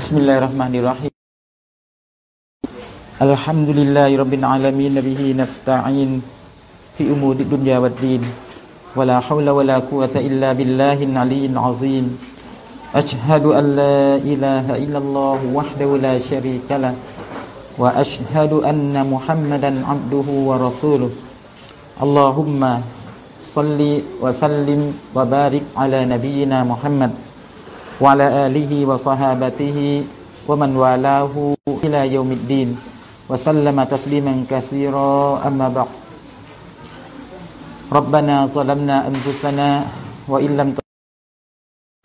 بسم الله الرحمن الرحيم الحمد لله رب العالمين به نستعين في أمور الدنيا والدين ولا حول ولا قوة إلا بالله العلي العظيم أشهد أن لا إله إلا الله وحده لا شريك له وأشهد أن محمدا عبده ورسوله اللهم صل وسلم وبارك على نبينا محمد وعلى آله وصحابته ومن والاه إلى يوم الدين وسلم تسليما كثيرا. أما بعد ربنا ظلمنا أنفسنا وإن لم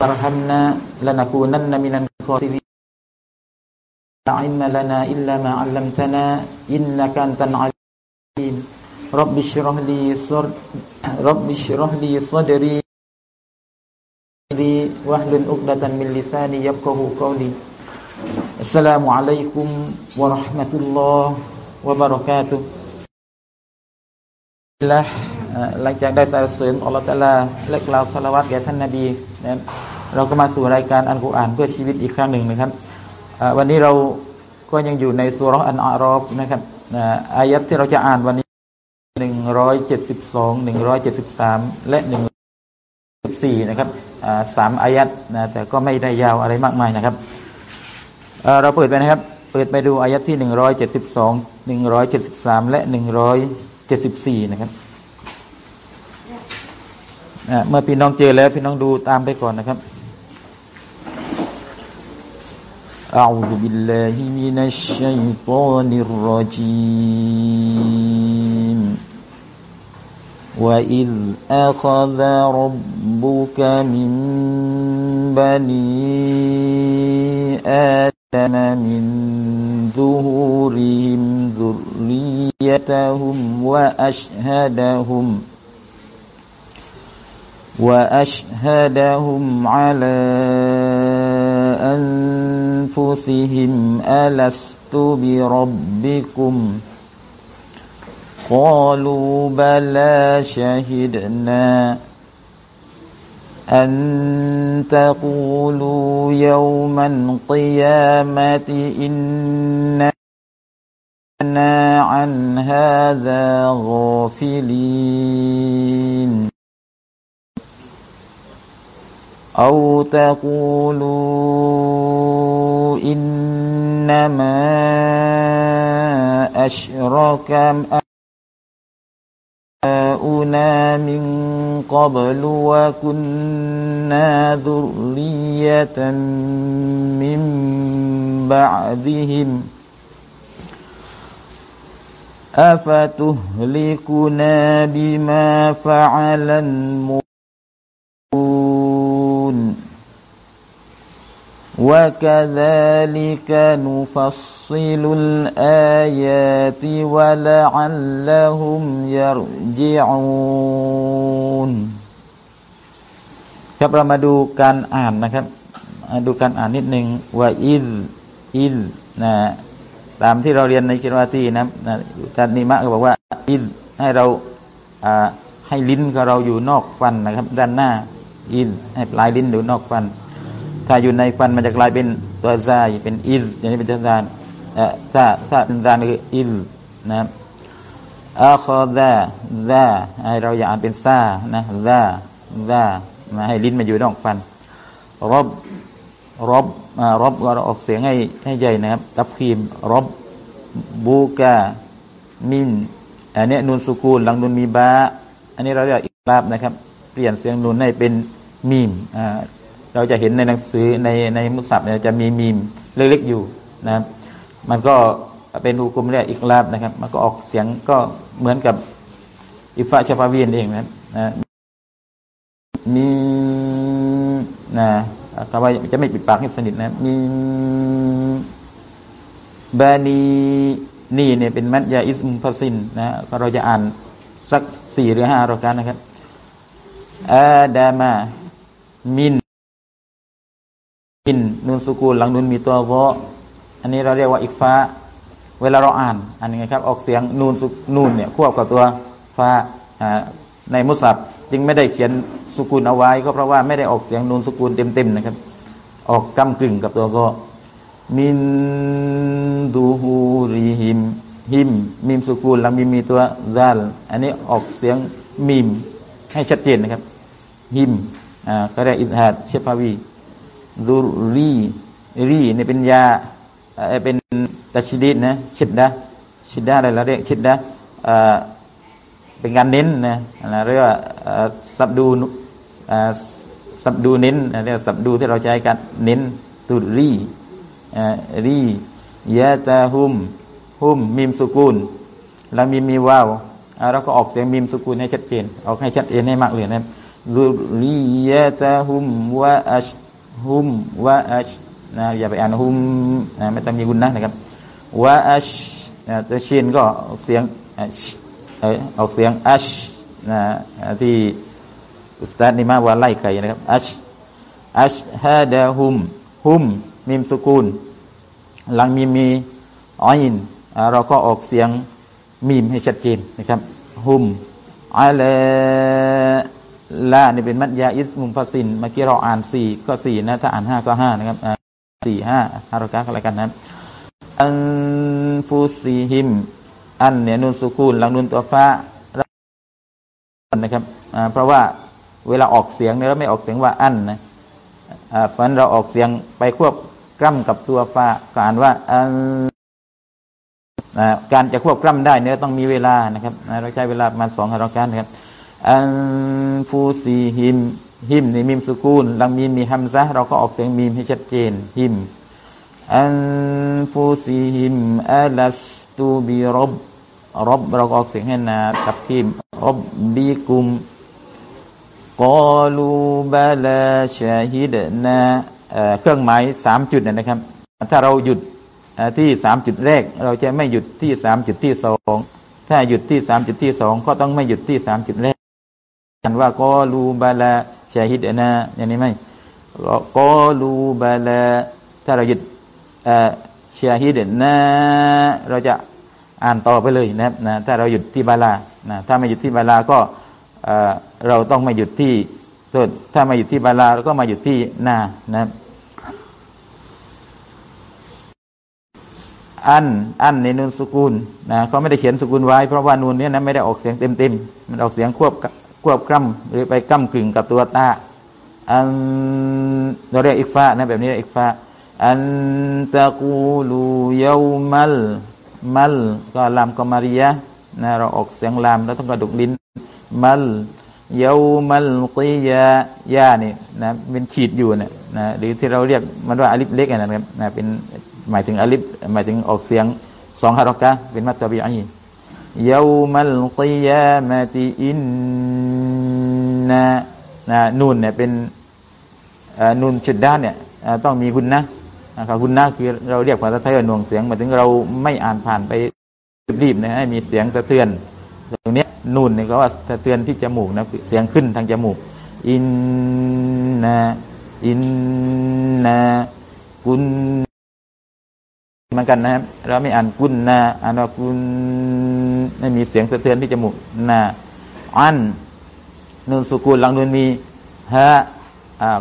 ترحمنا لنكونن من الخاسرين. لا علم لنا إلا ما علمتنا إنك أنت العليم. رب اشرح لي صدر رب اشرح لي صدري รีวะฮ์ลุนอุกดะตันมิลลิซานียับกะฮูกอลีอัสสลามุอะลัยกุมวะราะห์มะตุลลอฮ์วะบะเราะกาตุละหลังจากได้สรรเสริญอัลลอฮฺตะลาและกล่าวสละวัตแก่ท่านนบีนะเราก็มาสู่รายการอันกุรอานเพื่อชีวิตอีกครั้งหนึ่งนะครับวันนี้เราก็ยังอยู่ในสุรอันอารอฟนะครับอายัดที่เราจะอ่านวันนี้หนึ่งร้อยเจ็ดสิบสองหนึ่งร้อยเจ็ดสิบสามและหนึ่งสิบสี่นะครับ สามอายัดนะแต่ก็ไม่ได้ยาวอะไรมากมายนะครับเราเปิดไปนะครับ เปิดไปดูอายัดที่หนึ่งร้อยเจ็ดสิบสองหนึ่งร้อยเจ็ดสิบสามและหนึ่งร้อยเจ็ดสิบสี่นะครับเมื่อพี่น้องเจอแล้วพี่น้องดูตามไปก่อนนะครับ أعوذ بالله من الشيطان الرجيم وإذ أخذ ربك من بني آدم من ظهورهم ذريتهم وأشهدهم وأشهدهم على أنفسهم ألست بربكم قالوا بلى شهدنا أن تقولوا يوم القيامة إنا عن هذا غافلين. أو تقولوا إنما أشرك آباؤنا من قبل وكنا ذرية من بعدهم أفتهلكنا بما فعل المؤمنون وكذلك نفصل الآيات ولعلهم يرجعون ครับเรามาดูการอ่านนะครับดูการอ่านนิดหนึ่งว่าอิลอิลนะตามที่เราเรียนในคิรวาตีนะนะอาจารย์นิมะก็บอกว่าอิลให้เราให้ลิ้นของเราอยู่นอกฟันนะครับ ด้านหน้าอิลให้ปลายลิ้นอยู่นอกฟัน ถ้าอยู่ในฟันมันจะกลายเป็นตัวซาเป็นอิลอย่างนี้เป็นตัวซานถ้าถ้าเป็นซานคืออิลนะอัคดาดาให้เราอย่าอ่านเป็นซานะดาดามาให้ลิ้นมันอยู่นอกฟันรบรบรบก็ออกเสียงให้ให้ใหญ่นะครับ ตับคีมรบบูกามินอันนี้นูนสุกูลหลังนูนมีบาอันนี้เราเรียกอิกลาบนะครับ เปลี่ยนเสียงนูนให้เป็นมีมอ่า เราจะเห็นในหนังสือในในมุสับเนี่ยจะมีมีมเล็กๆอยู่นะครับมันก็เป็นอุกุมเรียกอิกลาบนะครับ มันก็ออกเสียงก็เหมือนกับอิฟะชาฟาวีนเองนะนะมีนะคำว่าจะไม่ปิดปากให้สนิทนะมีบานีนี่เนี่ยเป็นมัดยาอิสมุฟซินนะเราจะอ่านสักสี่หรือห้าเรากันนะครับอาดามามิน นนูนสุกูลหลังนูนมีตัววออันนี้เราเรียกว่าอิกฟ้า เวลาเราอ่านอันนี้ครับ ออกเสียงนูนสุนูนเนี่ยควบกับตัวฟ้าในมุสับจึงไม่ได้เขียนสุกูลเอาไว้ก็เพราะว่าไม่ได้ออกเสียงนูนสุกูลเต็มๆนะครับ ออกกำกึ่งกับตัววอมินดูฮูริหิมหิมมิมสุกูลแล้วมีมีตัวดัลอันนี้ออกเสียงมิมให้ชัดเจนนะครับ หิมอ่าก็ได้อิทฮัดเชฟาวี ดูรีรีเนี่ยเป็นยาเป็นตัชดีดนะชิดดะชิดดะอะไรเราเรียกชิดดะเป็นการเน้นนะเรียกว่าสับดูสับดูเน้นเรียกสับดูที่เราใช้กันเน้นตุรีรียะตาหุมหุมมิมสุกูล แล้วมีมีว้าวเราก็ออกเสียงมิมสุกูลให้ชัดเจน ออกให้ชัดเจนให้มากเลยนะดุริยะตาหุมวะอัช หุมวะอัชนะอย่าไปอ่านหุมนะไม่ต้องมีกุนนะนะครับวะอัชนะตัวชินก็ออกเสียงอออกเสียงอัชนะที่อุสตาดนิมาว่าไล่ไก่นะครับอัชอัชฮะดะหุมหุมมิมสุกูล หลังมีมีออินเราก็ออกเสียงมีมให้ชัดเจนนะครับหุมอัล ลานี่เป็นมัดยาอิสมุมฟาซินเมื่อกี้เราอ่านสี่ก็สี่นะ ถ้าอ่านห้าก็ห้านะครับสี่ห้าฮารากะอะไรกันนะอันฟูซีหิม อันเนี่ยนุนสุกูลหลังนุนตัวฟ้านะครับเพราะว่าเวลาออกเสียงเนี่ยเราไม่ออกเสียงว่าอันนะเพราะนั้นเราออกเสียงไปควบกล้ำกับตัวฟ้าการว่าการจะควบกล้ำได้เนี่ยต้องมีเวลานะครับเราใช้เวลามาสองฮารากะนะครับ อันฟูซีหิมหิมนี่มิมสุกูลลังมีมีฮัมซะเราก็ออกเสียงมีมให้ชัดเจนหิมอันฟูซีหิมอัลัสตูบิรบรบเราก็ออกเสียงให้นากับทีมรบบีกุมกอลูบาลาชาฮิดนาเครื่องหมายสามจุดนะครับ ถ้าเราหยุดที่สามจุดแรก เราจะไม่หยุดที่สามจุดที่สองถ้าหยุดที่สามจุดที่สองก็ต้องไม่หยุดที่สามจุดแรก กันว่ากอลูบาลาชาฮิดนาอย่างนี้ไหมกอลูบาลาถ้าเราหยุดชาฮิดนาเราจะอ่านต่อไปเลยนะนะถ้าเราหยุดที่บาลานะถ้าไม่หยุดที่บาลาก็เราต้องมาหยุดที่ต้นถ้ามาหยุดที่บาลาเราก็มาหยุดที่นานะอัน อันในนูนสกุลนะเขาไม่ได้เขียนสกุลไว้เพราะว่านูนเนี้นะไม่ได้ออกเสียงเต็มเต็มมันออกเสียงควบ ควบกล้ำหรือไปกล้ำกึ่งกับตัวตาอันเราเรียกอิกฟ้านะแบบนี้อิกฟ้าอันตะกูลูยามัลมัลก็ลามกมาริยะนะเราออกเสียงลามแล้วต้องกระดุกลิ้นมัลยามัลกียายานี่นะเป็นขีดอยู่นะนะหรือที่เราเรียกมันว่าอลิฟเล็กนะครับนะเป็นหมายถึงอลิฟหมายถึงออกเสียงสองฮารอกะเป็นมัตตบีอียามัลกียามติอินนะนะนูนเนี่ยเป็นนูนชุดด้านเนี่ยต้องมีคุณนะนะครับคุณนะคือเราเรียกภาษาไทยว่าหน่วงเสียงหมายถึงเราไม่อ่านผ่านไปรีบๆนะให้มีเสียงสะเทือนตรงนี้นูนเนี่ยก็ว่าสะเทือนที่จมูกนะเสียงขึ้นทางจมูก อินนะอินนะกุน เหมือนกันนะครับ เราไม่อ่านกุนนาอ่านว่ากุนไม่มีเสียงสะเทือนที่จมูกนาอันนูนสุกูลหลังนูนมีฮะ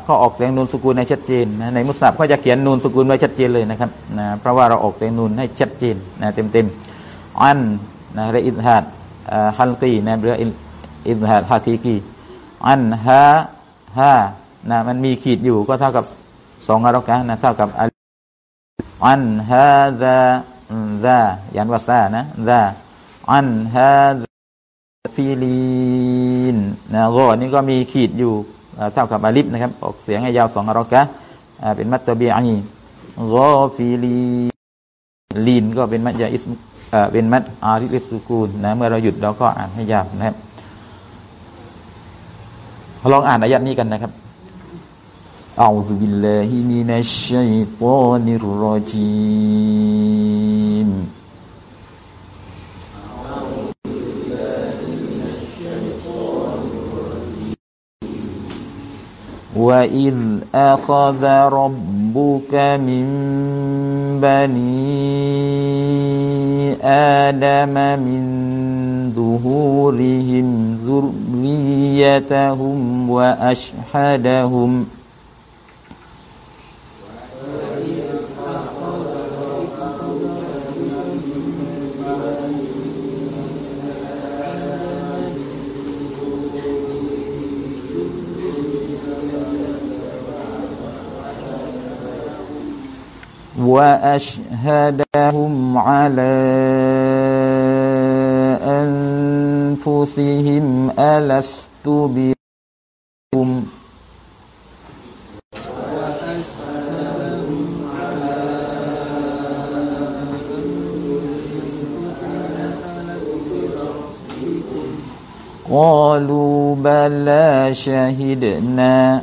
ก็ออกเสียงนูนสุกูลในชัดเจนนะในมุสลิมก็จะเขียนนูนสุกูลไว้ชัดเจนเลยนะครับนะเพราะว่าเราออกเสียงนูนให้ชัดเจนนะเต็มเต็มอันนะเรอิทฮัดฮัลกีนะเรืออิทฮัดฮาทีกีอันฮะฮะนะมันมีขีดอยู่ก็เท่ากับสองอารกันนะเท่ากับ อันฮะดะดะยันวาซานะดะอันฮะฟิลีนนะโกนี่ก็มีขีดอยู่เท่ากับอาลิฟนะครับ ออกเสียงให้ยาวสองอารกะเป็นมัตตบีอีกอฟิลีลีนก็เป็นมัตยาอิสเป็นมัดอาริลิสุกูลนะเมื่อเราหยุดเราก็อ่านให้ยาวนะครับลองอ่านอายัดนี้กันนะครับ أعوذ بالله من الشيطان الرجيم. وإذ أخذ ربك من بني آدم من ظهورهم ذريتهم وأشهدهم وأشهدهم على أنفسهم ألست بكم قالوا بلى شهدنا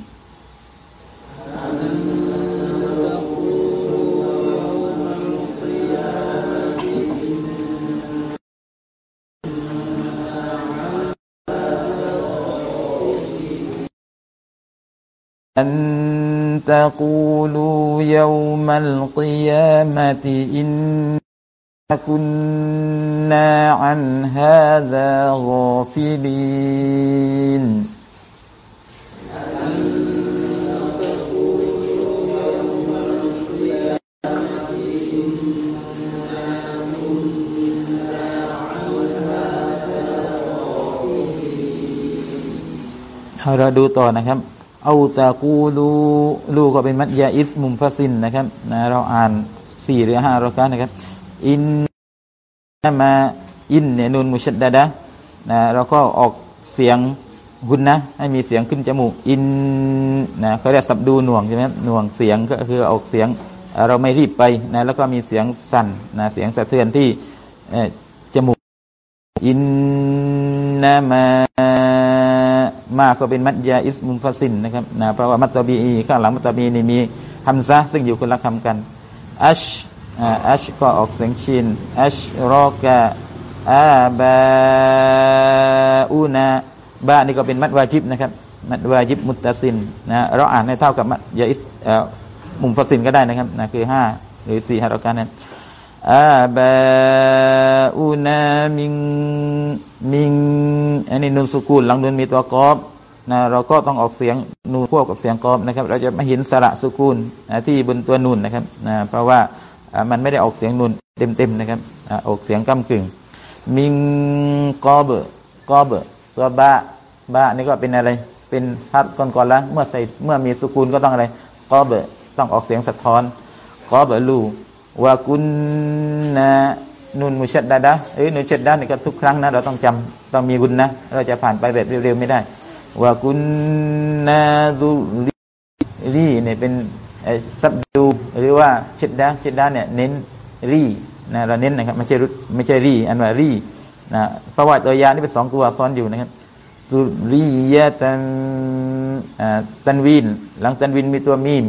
أن تقولوا يوم القيامة إنا كنا عن هذا غافلينเราดูต่อนะครับ เอาตะกูลูลูก็เป็นมัดยาอิสมุมฟาซินนะครับนะเราอ่านสี่หรือห้ารากันะครับ อินมาอินเนี่ยนูนมุชดาดะนะเราก็ออกเสียงหุนนะให้มีเสียงขึ้นจมูกอินนะเขาเรียกสับดูหน่วงใช่ไหมหน่วงเสียงก็คือออกเสียงเราไม่รีบไปนะแล้วก็มีเสียงสั่นนะเสียงสะเทือนที่จมูกอินนามา มาก็เป็นมัดยาอิสมุฟาซินนะครับนะเพราะว่ามัตตบีอีข้างหลังมัตตบีนี่มีฮัมซะซึ่งอยู่คนละคำกันอัชอัชก็ออกเสียงชินอัชรอกะอาบาอูนาบานี่ก็เป็นมัดวาจิบนะครับมัดวาจิบมุตตซินนะเราอ่านให้เท่ากับมัดยาอิสมุฟาซินก็ได้นะครับนะคือห้าหรือสี่ฮารัการนั้น อาบาอูนามิงมิงอันนี้นูนสุกูลหลังนูนมีตัวกอบนะเราก็ต้องออกเสียงนูนควบกับเสียงกอบนะครับ เราจะไม่เห็นสระสุกูลที่บนตัวนูนนะครับนะเพราะว่ามันไม่ได้ออกเสียงนูนเต็มๆนะครับออกเสียงก้ากึ่ง มิงกอบกอบตัวบะบะนี่ก็เป็นอะไร เป็นพัดก่อนๆแล้วเมื่อใส่เมื่อมีสุกูลก็ต้องอะไรกอบต้องออกเสียงสะท้อนกอบลู วากุนนะนุนมุชัดดาดะเอ้ยนุชัดดานี่ก็ทุกครั้งนะเราต้องจำต้องมีกุนนะ เราจะผ่านไปแบบเร็วๆไม่ได้วากุนนาดูรีเนี่ยเป็นซับดูหรือว่าเชดดาเชดดาเนี่ยเน้นรีนะเราเน้นนะครับไม่ใช่รุไม่ใช่รีอันว่ารีนะเพราะว่าตัวยานี่เป็นสองตัวซ้อนอยู่นะครับตุรียะตันตันวิน หลังตันวินมีตัวมีม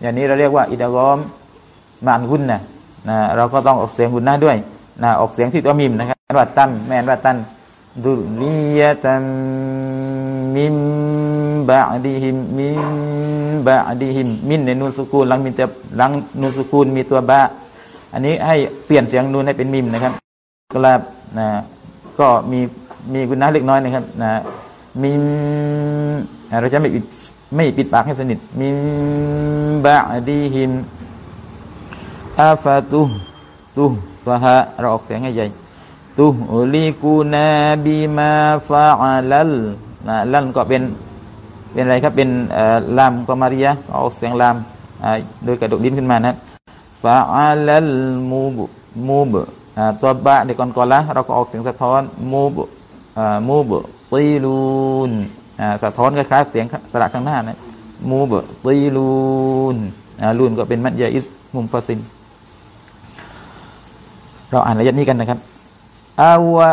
อย่างนี้เราเรียกว่าอิดากอม มานกุนนะนะเราก็ต้องออกเสียงกุนนะด้วยนะออกเสียงที่ตัวมิมนะครับว่าตันแม่นว่าตันดุริยะตันมิมบะดีหิมมิมบะดีหิมมินในนูสุกูลหลังมินแต่หลังนูสุกูลมีตัวบะอันนี้ให้เปลี่ยนเสียงนูนให้เป็นมิมนะครับก็ลาบนะก็มีมีกุนนะเล็กน้อยนะครับนะมิมเราจะไม่ปิดไม่ปิดปากให้สนิทมิมบะดีหิม อาฟาตุตุตัวฮะเราออกเสียงให้ใหญ่ตุลีกูนาบีมาฟาอัลลนะลันก็เป็นเป็นอะไรครับเป็นลามกอมาริยะออกเสียงลามโดยกระดกดิ้นขึ้นมานะฟาอัลลมูบมูบตัวบะในก่อนก่อนละเราก็ออกเสียงสะท้อนมูบมูบตีลูนสะท้อนคล้ายๆเสียงสระข้างหน้านะมูบตีลูนลูนก็เป็นมัดยาอิสมุมฟาซิน เราอ่านระยะนี้กันนะครับอาวะ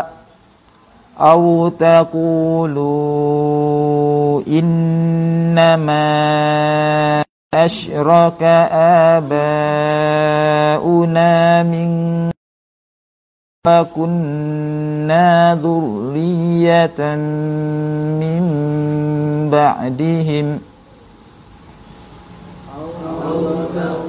อาตะกูลูอินนามาอัชรกะอาบาอุนามิน فكنا ذرية من بعدهم أو تقولوا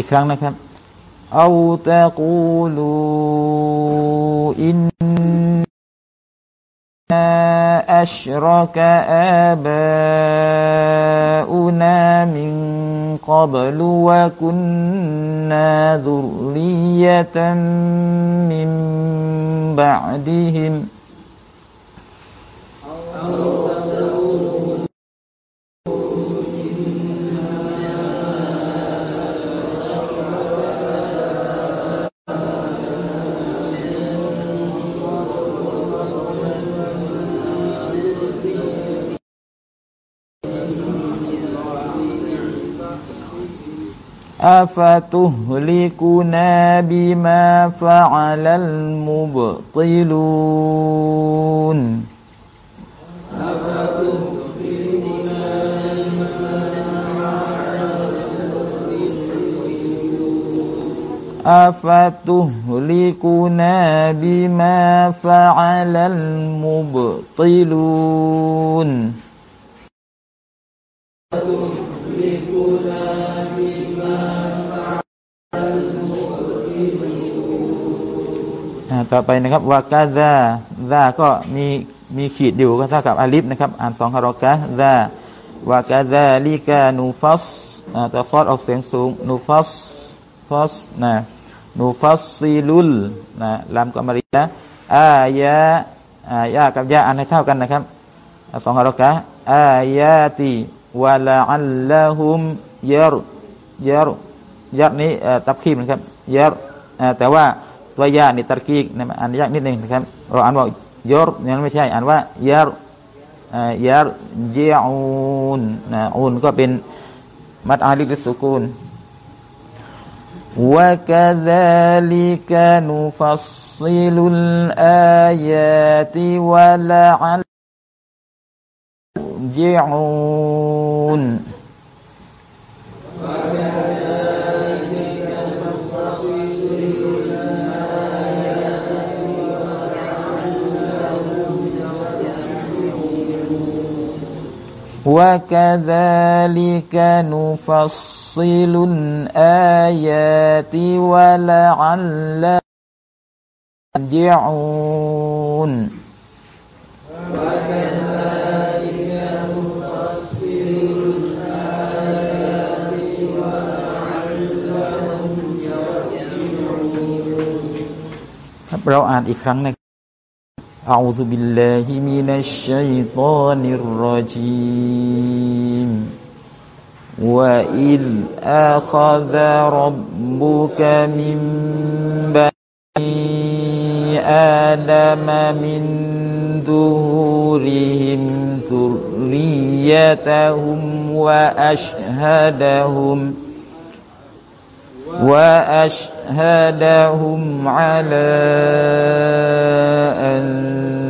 กี่ครั้งนะครับเอาตะกูลูอินนาอัชรกะอาบะอุนามินกับลูวะคุนนาดุลียะตันมินบะดิฮิม أو أفتهلكنا بما فعل المبطلون؟ أفتهلكنا بما فعل المبطلون؟ ต่อไปนะครับวากาซาซาก็มีมีขีดอยู่ก็เท่ากับอาลิฟนะครับ อ่านสองคารอกะซาวากาซาลิกานูฟัสแต่ซอดออกเสียงสูงนูฟัสฟัสนะนูฟัสซีลุลนะลามก็มารินะอายะอายะกับยาอ่านให้เท่ากันนะครับสองคารอกะอายาติวะลาอัลลาฮุมยารยารยารนี้ตับคีมนะครับยารแต่ว่า ตัวยานี่ตรกีกนะอ่านยากนิดนึงนะครับเราอ่านว่ายอร์ยังไม่ใช่อ่านว่ายาร์ยาร์เจอูนนะอูนก็เป็นมัดอาลิกสุกูล وكذلك نفصل الآيات ولعل يرجعون وكذلك نفصل الآيات ولعل يرجعون وكذلك نفصل الآيات ولعلهم يرجعون เราอ่านอีกครั้งนะ أعوذ بالله من الشيطان الرجيم. وإذ أخذ ربك من بني آدم من ظهورهم ذريتهم وأشهدهم وأشهدهم على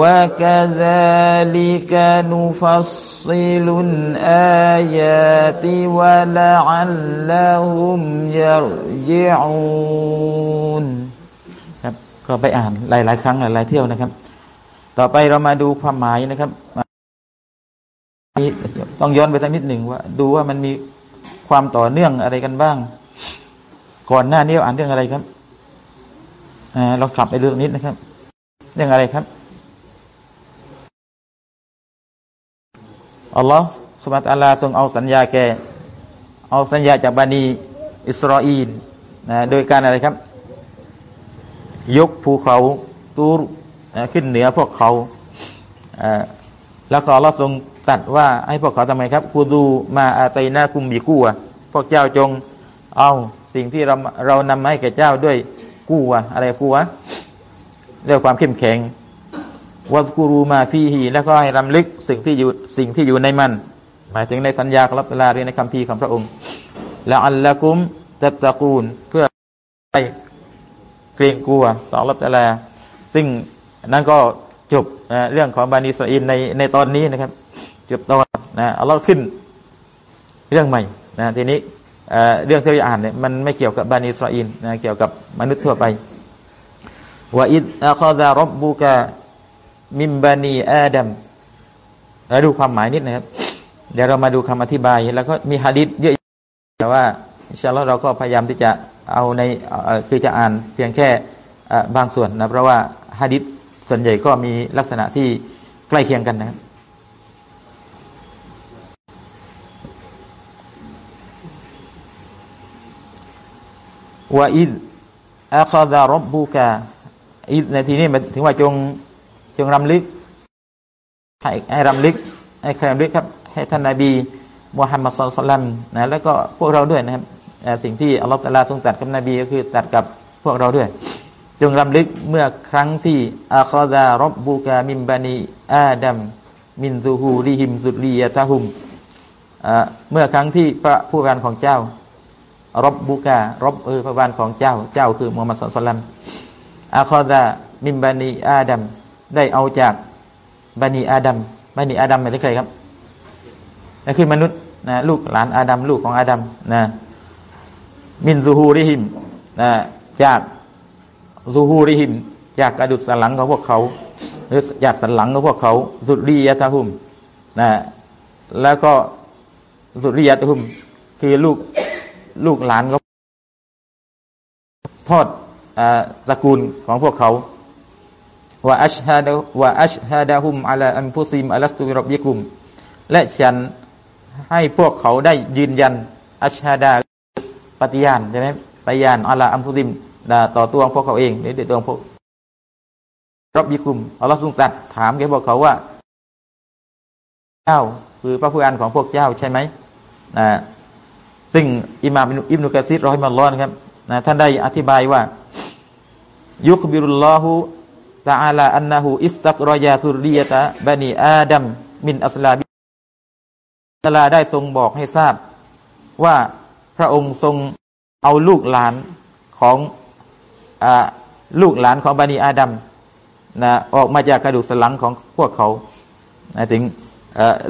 وكذلك نفصل الآيات ولعلهم يرجعون ครับก็ไปอ่านหลายๆครั้งหลายๆเที่ยวนะครับ ต่อไปเรามาดูความหมายนะครับต้องย้อนไปสักนิดหนึ่งว่า ดูว่ามันมีความต่อเนื่องอะไรกันบ้าง ก่อนหน้านี้อ่านเรื่องอะไรครับอ่าเรากลับไปเรื่องนิดนะครับ เรื่องอะไรครับอัลลอฮ์สุบตาลลาทรงเอาสัญญาแก เอาสัญญาจากบานีอิสราเอลนะโดยการอะไรครับ ยกภูเขาตูรขึ้นเหนือพวกเขาแล้วก็เราทรงตัดว่าให้พวกเขาทำไมครับกูดูมาอาตัยนาคุมบีกัวพวกเจ้าจงเอาสิ่งที่เราเรานำมาให้แก่เจ้าด้วยกู้วอะไรกู้ว เรื่องความเข้มแข็งวัสกูรูมาฟีฮีแล้วก็ให้รำลึกสิ่งที่อยู่สิ่งที่อยู่ในมัน หมายถึงในสัญญาของรัตลาเรียนในคำพีของพระองค์ แล้วอัลละกุมจะตะกูลเพื่อให้เกรงกลัวต่อรับตลา ซึ่งนั่นก็จบเรื่องของบานิสรอินในในตอนนี้นะครับจบตอนนะเอาเราขึ้นเรื่องใหม่นะทีนี้เรื่องที่เราอ่านเนี่ยมันไม่เกี่ยวกับบานิสรอินนะเกี่ยวกับมนุษย์ทั่วไป ว่าอิดอัคดารบบุกะมิมบานีอาดัมแล้วดูความหมายนิดนะครับ เดี๋ยวเรามาดูคำอธิบาย แล้วก็มีฮะดิษเยอะแต่ว่าอินชาอัลลอฮ์เราก็พยายามที่จะเอาในคือจะอ่านเพียงแค่บางส่วนนะเพราะว่าฮะดิษส่วนใหญ่ก็มีลักษณะที่ใกล้เคียงกันนะครับว่าอิดอัคดารบบุกะ ในที่นี้ถึงว่าจงจงรำลึก ให้ให้รำลึกให้ใครรำลึกครับ ให้ท่านนาบีมุฮัมมัดสุลตัลนะแล้วก็พวกเราด้วยนะครับสิ่งที่อัลลอฮฺตะลาทรงตัดกับนบีก็คือตัดกับพวกเราด้วย จงรำลึกเมื่อครั้งที่อัคดารบบูกามิมบานีอาดัมมินซูฮูริฮิมสุรียะตาหุมเมื่อครั้งที่พระผู้การของเจ้ารบบูการบเออพระบานของเจ้าเจ้าคือมุฮัมมัดสุลตัล อัคอดามิมบานีอาดัมได้เอาจากบันีอาดัมบันีอาดัมหมายถึงใครครับนั่นคือมนุษย์นะลูกหลานอาดัมลูกของอาดัมนะมินซูฮูริหิมนะจากซูฮูริหิมจากกระดุษสันหลังของพวกเขาหรือจากสันหลังของพวกเขา สุรียะตาหุมนะแล้วก็สุริยะตาหุม คือลูกลูกหลานก็ทอด ตระกูลของพวกเขาว่าอัชฮะดว่าอัชฮะดะฮุมอัลาอันฟุซิมอัลสตุรบยิกุม และฉันให้พวกเขาได้ยืนยัน อัชฮะดาปฏิญาณใช่ไหมปฏิญาณอัลาอันฟุซิมต่อตัวพวกเขาเองหรือตัวพวกรบยิกุมอัลลอฮ์ทรงตัดถามแกพวกเขาว่า เจ้าคือพระผู้อันของพวกเจ้าใช่ไหมนะซึ่งอิมามอิบนุกะซีรร้อยมันร้อนครับนะท่านได้อธิบายว่า ยุคบิรุลลอฮุตาลาอันนาหูอิสตักรอยาสุริยะตะบันีอาดัมมินอัสลาบิตลาได้ทรงบอกให้ทราบ ว่าพระองค์ทรงเอาลูกหลานของอลูกหลานของบันีอาดัมนะออกมาจากกระดูกสันหลังของพวกเขาถึง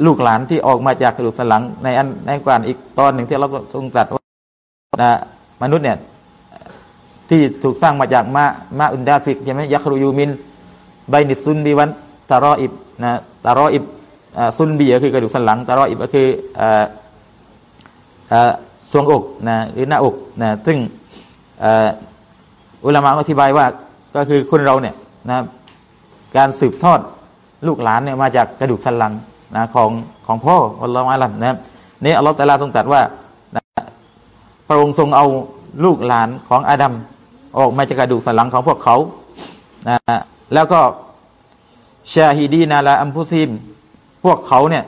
ลูกหลานที่ออกมาจากกระดูกสันหลังในอัลในกุรอานอีกตอนหนึ่งที่เราทรงตรัสว่านะมนุษย์เนี่ย ที่ถูกสร้างมาจากماء ماء دافق ใช่ไหม يخرج من بين الصلب والترائب นะ ترائب صلب ก็คือกระดูกสันหลังترائب ก็คือทรวงอกนะหรือหน้าอกนะซึ่งอุลามะอ์อธิบายว่าก็คือคนเราเนี่ยนะการสืบทอดลูกหลานเนี่ยมาจากกระดูกสันหลังนะของของพ่ออัลลอฮฺอัลลัมนะนี่อัลลอฮฺตะลาทรงตรัสว่าพระองค์ทรงเอาลูกหลานของอาดัม ออกมาจากกระดูกสันหลังของพวกเขานะแล้วก็ชาฮิดีนาลาอัมพุซิมพวกเขาเนี่ย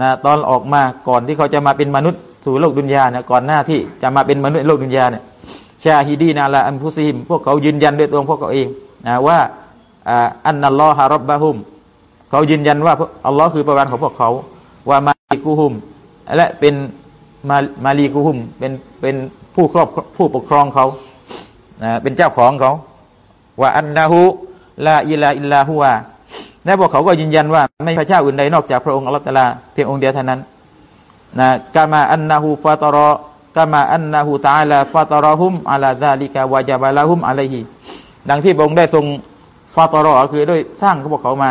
นะตอนออกมาก่อนที่เขาจะมาเป็นมนุษย์สู่โลกดุนยาเนี่ยก่อนหน้าที่จะมาเป็นมนุษย์โลกดุนยาเนี่ยชาฮิดีนาลาอัมพุซิมพวกเขายืนยันด้วยตัวพวกเขาเองนะว่าอันนัลลอฮะรับบะฮุมเขายืนยันว่าอัลลอฮ์คือประวันของพวกเขาว่ามาลีกูฮุมและเป็นมามาลีกูฮุมเป็นเป็นผู้ครอบผู้ปกครองเขา เป็นเจ้าของเขาว่าอันนาหูลาอิลาอิลลาฮุวและพวกเขาก็ยืนยันว่า ไม่พระเจ้าอื่นใดนอกจากพระองค์อัลลอฮฺตะลาเพียงองค์เดียวเท่านั้นนะกามาอันนาหูฟาตรอกามาอันนาหูตาลาฟาตรอฮุมอัลาซาลิกาวาจาบาลาฮุมอะลัยฮิดังที่พระองค์ได้ทรงฟาตรอคือด้วยสร้างพวกเขามา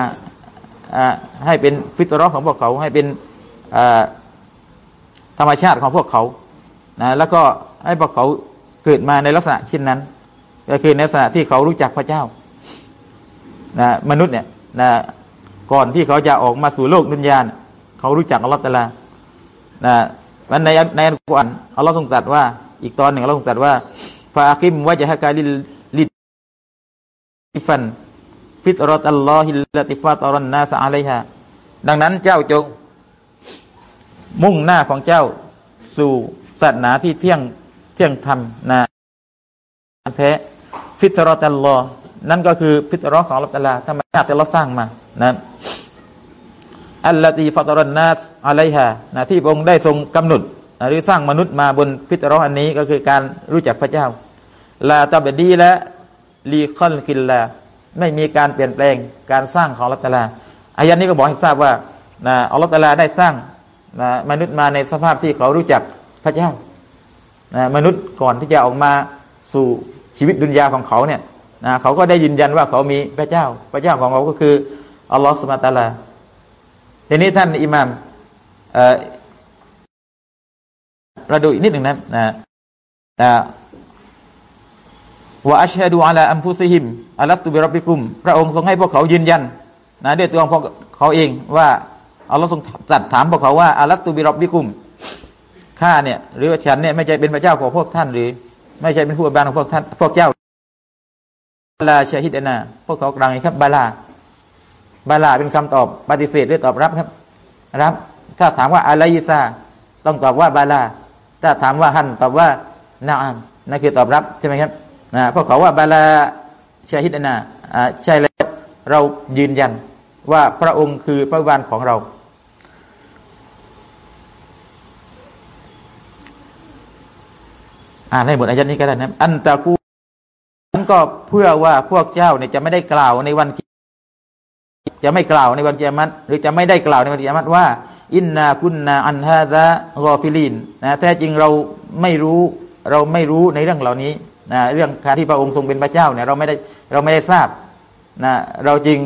ให้เป็นฟิตรอของพวกเขาให้เป็นธรรมชาติของพวกเขานะแล้วก็ให้พวกเขา เกิดมาในลักษณะเช่นนั้น ก็คือในลักษณะที่เขารู้จักพระเจ้านะมนุษย์เนี่ยนะก่อนที่เขาจะออกมาสู่โลกดุนยาเขารู้จักอัลลอฮฺตะลานะมันในในอัลกุรอานอัลลอฮฺทรงตรัสว่า อีกตอนหนึ่งเราตรัสว่า فأقم وجهك للدين حنيفا فطرة الله التي فطر الناس عليها ดังนั้นเจ้าจง มุ่งหน้าของเจ้าสู่ศาสนาที่เที่ยง เที่ยงธรรมนะแท้فطرة الله นั่นก็คือฟิตรอของอัลลอฮฺตะลาธรรมชาติที่เราสร้างมานะ التي فطر الناس عليها นะที่พระองค์ได้ทรงกำหนดหรือสร้างมนุษย์มาบนฟิตรออันนี้ก็คือการรู้จักพระเจ้าلا تبديل لخلق الله ไม่มีการเปลี่ยนแปลงการสร้างของอัลลอฮฺตะลาอายะห์นี้ก็บอกให้ทราบว่านะอัลลอฮฺตะลาได้สร้างนะมนุษย์มาในสภาพที่เขารู้จักพระเจ้า นะมนุษย์ก่อนที่จะออกมาสู่ชีวิตดุนยาของเขาเนี่ยนะเขาก็ได้ยืนยันว่าเขามีพระเจ้า พระเจ้าของเขาก็คืออัลลอฮฺสุบตาลาทีนี้ท่านอิหมามเราดูอีกนิดหนึ่งนะนะนะว่าอัชฮะดูอัลาอัมฟุซิฮิมอัลัสตุบิรับบิกุม พระองค์ทรงให้พวกเขายืนยันนะด้วยตัวของพวกเขาเองว่าอัลลอฮ์ทรงจัดถามพวกเขาว่าอัลัสตุบิรับบิกุม ข้าเนี่ย หรือว่าฉันเนี่ยไม่ใช่เป็นพระเจ้าของพวกท่านหรือ ไม่ใช่เป็นผู้อภิบาลของพวกท่านพวกเจ้าบาลาชาฮิดนาพวกเขากลางครับบาลาบาลาเป็นคำตอบปฏิเสธหรือตอบรับครับ รับ ถ้าถามว่าอะไรยิซาต้องตอบว่าบาลา ถ้าถามว่าฮันตอบว่านาอัมนั่นคือตอบรับใช่ไหมครับนะพวกเขาว่าบาลาชาฮิดนาใช่แล้วเรายืนยันว่าพระองค์คือพระวานของเรา อ่านให้หมดอายันนี้ก็ได้นะอันตะกูนั้นก็เพื่อว่าพวกเจ้าเนี่ยจะไม่ได้กล่าวในวันจะไม่กล่าวในวันเกียรติหรือจะไม่ได้กล่าวในวันเกียรติว่า อินนาคุนนาอันฮาดะรอฟิลินนะแท้จริงเราไม่รู้เราไม่รู้ในเรื่องเหล่านี้นะเรื่องการที่พระองค์ทรงเป็นพระเจ้าเนี่ยเราไม่ได้เราไม่ได้ทราบนะเราจรึง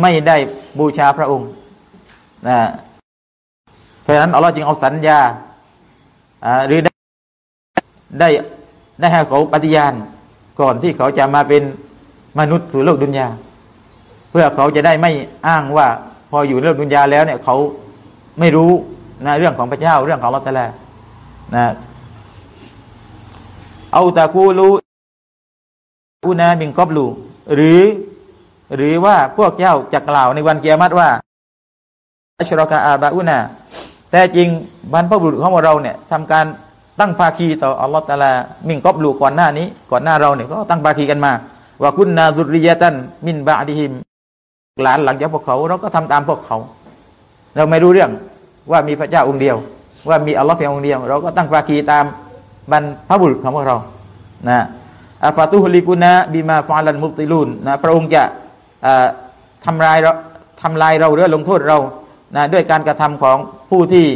ไม่ได้บูชาพระองค์นะเพราะฉะนั้นอัลลอฮ์จึงเอาสัญญาหรือ ได้ได้ให้เขาปฏิญาณก่อนที่เขาจะมาเป็นมนุษย์สู่โลกดุนยา เพื่อเขาจะได้ไม่อ้างว่า พออยู่ในโลกดุนยาแล้วเนี่ยเขาไม่รู้นะเรื่องของพระเจ้าเรื่องของลอตเตอรี่นะเอาตะกูลูอุนาบิงกอบลูหรือ หรือว่าพวกเจ้าจะกล่าวในวันเกียรติว่าอัชรอกาอาบาอุนาแต่จริงบรรพบุรุษของเราเนี่ยทำการ ตั้งภาคีต่ออัลลอฮฺตาลามิ่งกอบลูก่อนหน้านี้ ก่อนหน้าเราเนี่ยก็ตั้งภาคีกันมาว่าคุณนาซุริยะตันมินบาดิฮิม หลานหลังจากพวกเขาเราก็ทำตามพวกเขา เราไม่รู้เรื่องว่ามีพระเจ้าองค์เดียว ว่ามีอัลลอฮ์เพียงองค์เดียว เราก็ตั้งภาคีตามบรรพบุรุษของพวกเรานะอัฟาตุฮลิกุนะบิมาฟาลันมุติลุนนะพระองค์จะทำลายเราทำลายเราหรือลงโทษเรานะด้วยการกระทำของผู้ที่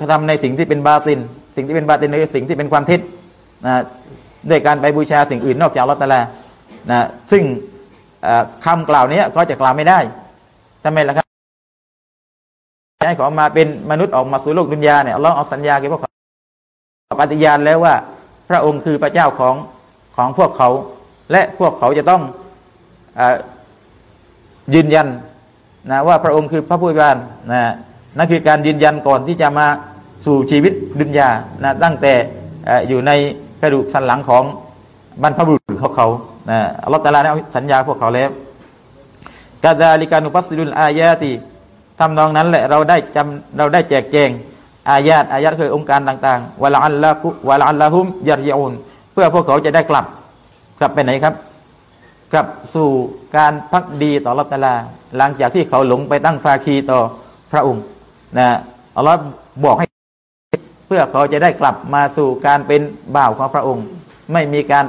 กระทำในสิ่งที่เป็นบาติน สิ่งที่เป็นบาตินคือสิ่งที่เป็นความเท็จนะด้วยการไปบูชาสิ่งอื่นนอกจากอัลลอฮฺตะลานะซึ่งคำกล่าวนี้ก็จะกล่าวไม่ได้ทำไมล่ะครับให้เขามาเป็นมนุษย์ออกมาสู่โลกดุนยาเนี่ยเราเอาสัญญาเกี่ยวกับปฏิญาณแล้วว่า พระองค์คือพระเจ้าของของพวกเขา และพวกเขาจะต้องอยืนยันนะว่าพระองค์คือพระผู้เป็นนะนั่นคือการยืนยันก่อนที่จะมา สู่ชีวิตดุนยานะตั้งแต่อยู่ในกระดูกสันหลังของบรรพบุรุษของเขานะอัลลอฮฺตาลาได้สัญญาพวกเขาแล้วกาดาลิกานุปัสซิลุนอายาติทำนองนั้นแหละเราได้จำเราได้แจกแจง อายาตอายาตคือองค์การต่างๆวะลาอัลลาฮุวะลาอัลลาฮุมยารยอุนเพื่อพวกเขาจะได้กลับ กลับไปไหนครับ กลับสู่การพักดีต่อรัตลา หลังจากที่เขาหลงไปตั้งภาคีต่อพระองค์นะอัลลอฮ์บอกให้ เพื่อเขาจะได้กลับมาสู่การเป็นบ่าวของพระองค์ ไม่มีการ